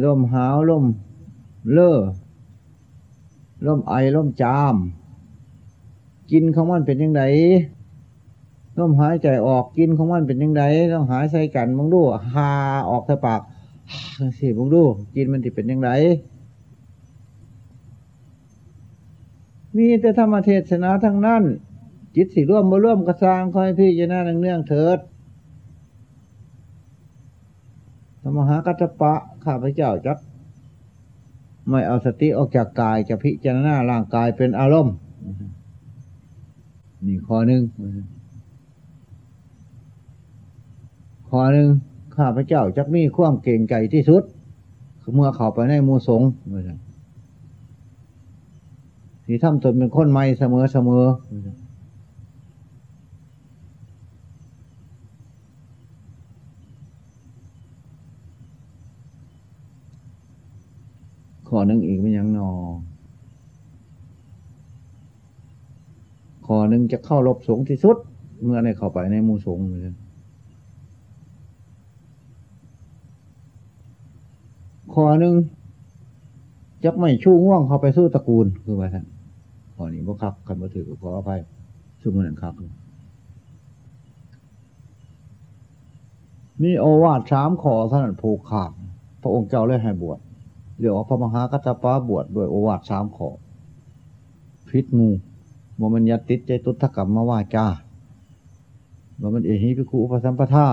[SPEAKER 1] ลมหาวลมเล่อลมไอลมจาม กินของมันเป็นยังไง ลมหายใจออกกินของมันเป็นยังไงต้องหายใส่กันมึงดูหาออกใส่ปากสิมึงดู กินมันที่เป็นยังไงมีแต่ธรรมเทศนาทั้งนั้น จิตสิร่วมบ่ร่วมกระซางคอยพี่จะน่าเนื่องเถิดธรรมหากัตถปะข้าพเจ้าจักไม่เอาสติออกจากกายจะพิจารณาร่างกายเป็นอารมณ์นี่ข้อหนึ่ง ข้อหนึ่งข้าพเจ้าจักมีความเก่งใจที่สุด เมื่อเข้าไปในมูสงฆ์ที่ทำตนเป็นคนใหม่เสมอเสมอข้อหนึ่งอีกเป็นยังนอข้อหนึ่งจะเข้ารบสงที่สุด เมื่อในเข้าไปในมูสงเลย ขอหนึ่งจักไม่ชู้ง่วงเขาไปสู้ตระกูลคือว่าท่านขอนี้บ่ครับคันบ่ถือขออภัยสู้มือหนึ่งครับนี่โอวาทสามขอท่านผูกขาดพระองค์เจ้าเลยให้บวชเรียกว่าพระมหากัจจปาบวชด้วยโอวาทสามขอพิษงูว่ามันยัดติดใจตุทธกรรมมาว่าจ้าว่ามันเอหิพิคุอุปสัมปทา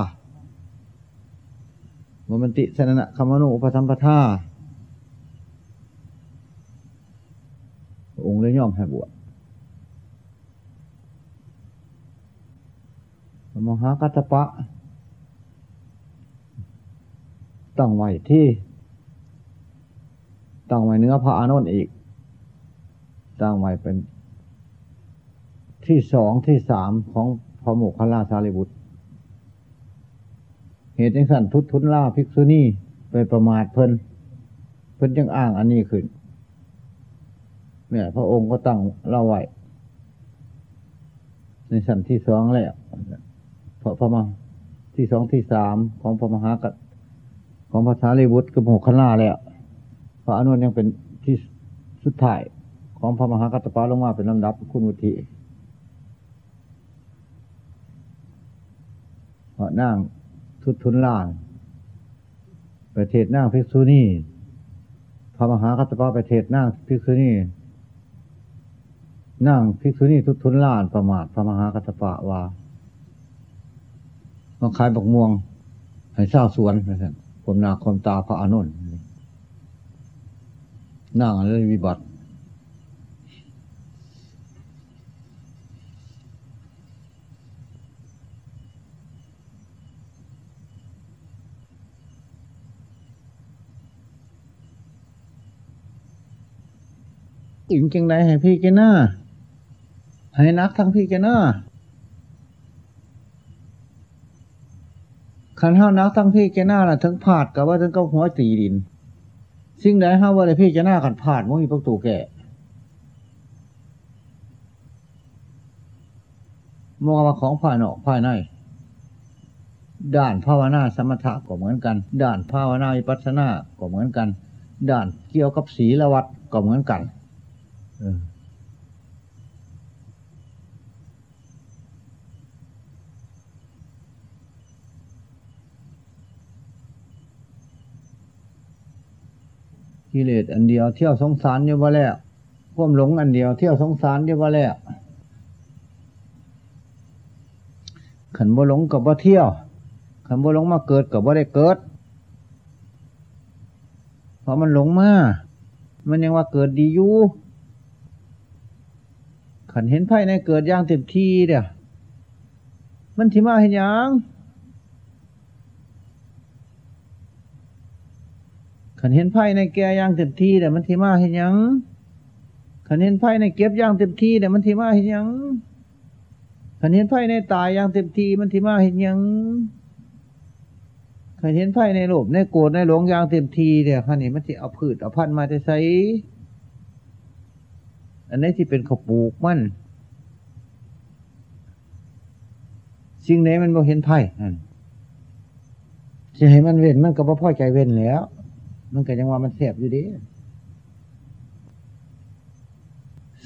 [SPEAKER 1] ว่ามันติสนะคำมโนอุปสัมปทาองค์เลยย่อมให้บวชมหากัตถปะต้งไว้ที่ ตั้งไว้เนื้อพระอานนท์อีก ตั้งไว้เป็นที่สองที่สามของพระโมคคัลลาสารีบุตร เหตุจังสันทุทุนล่าภิกษุนี่ไปประมาทเพิ่นเพิ่นจังอ้างอันนี้ขึ้นเนี่ยพระองค์ก็ตั้งเล่าไว้ในสันที่สองแล้วพระพระมาที่สองที่สามของพระมหากัของพระสารีบุตรกับหกขณาแล้วพระอนุนยังเป็นที่สุดท้ายของพระมหากัตปาลงมาเป็นลำดับคุณวุฒิเพราะนั่ง ทุตทุนล่าประเทศนั่งภิกษุนี่พระมหากัตปาประเทศนั่งภิกษุนี่นั่งภิกษุนี่ทุตทุนล่านประมาทพระมหากัตปะว่าต้องขายบักม่วงให้เศร้าสวนนะท่านผมนาคมตาพระอานนนั่งอะไรวิบัติ อิงจังไดให้พี่แกหน้าให้นักทั้งพี่แกหน้าขันห้านักทั้งพี่แกหน้าล่ะทั้งผาดกับว่าทั้งก็หัวตีดิน สิ่งใดห้าว่าเลยพี่แกหน้าขันผาดมันมีประตูแก่มองว่าของภายนอกภายในด้านภาวนาสมถะก็เหมือนกันด้านภาวนาวิปัสสนาก็เหมือนกันด้านเกี่ยวกับศีลวัดก็เหมือนกัน กิเลสอันเดียวเที่ยวสงสารอยู่ว่แล้วควมหลงอันเดียวเที่ยวสงสารอยู่ว่แล้วขันบ่หลงกับบ่เที่ยวขันบ่หลงมาเกิดกับบ่ได้เกิด เพราะมันหลงมา มันยังว่าเกิดดีอยู่ ขันเห็นไพ่ในเกิดอย่างเต็มที่เดียมันที่มาเห็นยังขันเห็นไพ่ในแก่อย่างเต็มที่เดี๋ยมันที่มาเห็นยังขันเห็นไพ่ในเก็บย่างเต็มที่เดี๋ยมันที่มาเห็นยังขันเห็นไพ่ในตายย่างเต็มที่มันที่มาเห็นยังเคยเห็นไฟในโลภในโกรธในหลงย่างเต็มทีเดียวคันนี้มันจะเอาพืชเอาพันมาจะใช้ อันนี้ที่เป็นขาวปลูกมันสิ่งไหนมันบ่เห็นไพ่นั่นจะให้มันเว้นมันก็บ่พอใจเว้นแล้ว มันก็ยังว่ามันแสบอยู่ดี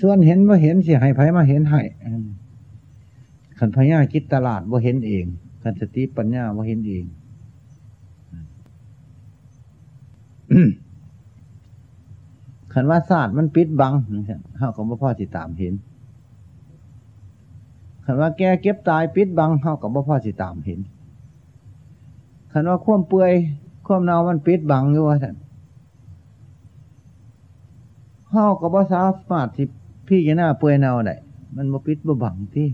[SPEAKER 1] ส่วนเห็นว่าเห็นสิให้ไผมาเห็นให้ขันพญาคิดตลาดว่าเห็นเองขันสติปัญญาว่าเห็นเอง ขันว่าศาสตร์มันปิดบังเฮาก็บ่พอสิตามเห็นขันว่าแกเก็บตายปิดบังเฮาก็บ่พอสิตามเห็นขันว่าควมเปื่อยควมเนามันปิดบังอยู่ว่าท่านเฮาก็บ่สามารถที่พี่จะหน้าเปื่อยเนาได้มันบ่ปิดบ่บังที่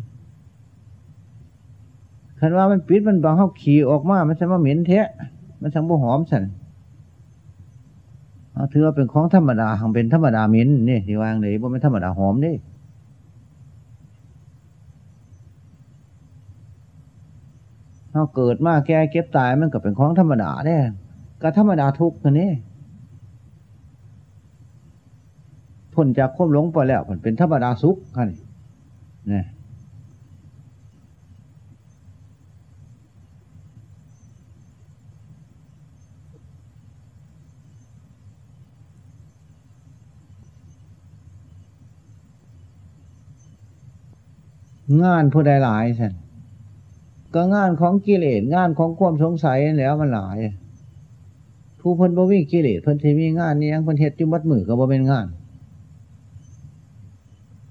[SPEAKER 1] ขันว่ามันปิดมันบังเฮาขี่ออกมา มันจะมาเหม็นแท้มันสังบ่หอมสั่น ถือว่าเป็นของธรรมดาหังเป็นธรรมดาเหมินนี่ที่วางเลยว่าเป็นธรรมดาหอมนี่เราเกิดมาแก่เก็บตายมันก็เป็นของธรรมดาเนี่ยก็ธรรมดาทุกข์กันนี่พ้นจากความหลงไปแล้วมันเป็นธรรมดาสุขกัน งานผู้ใดหลายสันก็งานของกิเลสงานของความสงสัยแล้วมันหลาย ผู้เพิ่นบ่มีกิเลสเพิ่นที่มีงานนี้ยังเพิ่นเฮ็ดอยู่บัดมือก็บ่เป็นงาน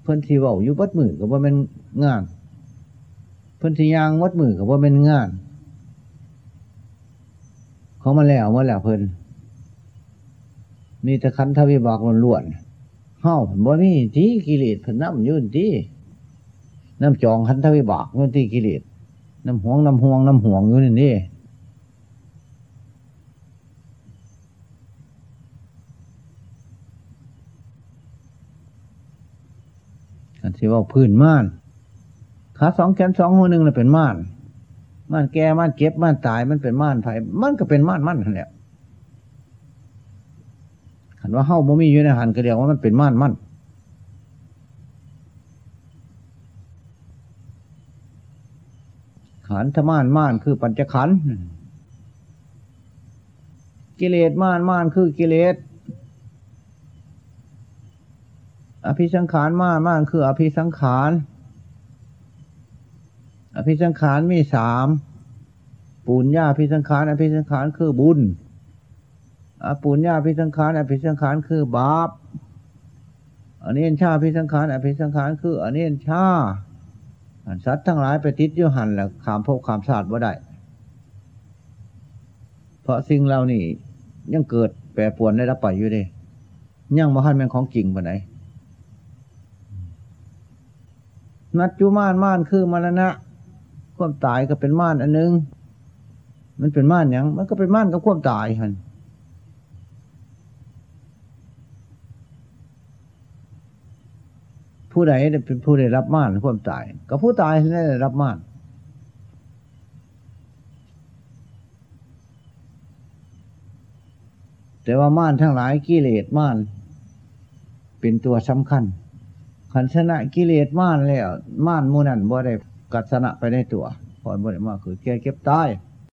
[SPEAKER 1] เพิ่นที่เว้าอยู่บัดมือก็บ่เป็นงาน เพิ่นที่ยางวัดมือก็บ่เป็นงานเขามาแล้วมาแล้วเพิ่นมีแต่คันทวิบากล้วนๆเฮาเพิ่นบ่มีที่กิเลสเพิ่นนำอยู่ที่ น้ำจองคันทวิบากนู่นที่กิเลสน้ำห่วงน้ำห่วงน้ำห่วงอยู่นี่นี่อันที่ว่าพื้นม่านขาสองแขนสองหัวหนึ่งน่ะเป็นม่านม่านแก่ม่านเก็บม่านตายมันเป็นม่านไผ่มันก็เป็นม่านมันนั่นแหละขันว่าเฮ้าบ่มีอยู่ในหันก็เรียกว่ามันเป็นม่านมัน ขันธม่านม่านคือปัญจขันธ์กิเลสม่านม่านคือกิเลส อภิสังขารม่านม่านคืออภิสังขาร อภิสังขารมีสามปุญญาอภิสังขาร อภิสังขารคือบุญ อปุญญาอภิสังขาร อภิสังขารคือบาปอันนี้ชาอภิสังขาร อภิสังขารคืออันนี้ชา สัตว์ทั้งหลายไปติดยู่หันแล้วขามภพขามศาตร์ว่าได้ เพราะสิ่งเหล่านี้ยังเกิดแปรปวนได้รับไปอยู่ดิยังมาหันเป็นของจริงปะไหนนัดจุม่านม่านคือมรณะความตายก็เป็นม่านอันนึง มันเป็นม่านอย่างมันก็เป็นม่านกับความตายหัน ผู้ใดเป็นผู้ได้รับม่านความตาย ก็ผู้ตายนั่นได้รับม่านแต่ว่าม่านทั้งหลายกิเลสม่าน เป็นตัวสำคัญขันชนะกิเลสม่านแล้วม่านมูนันบ่ได้กัดชนะไปในตัวพอบ่ได้มาคือแก่เก็บตาย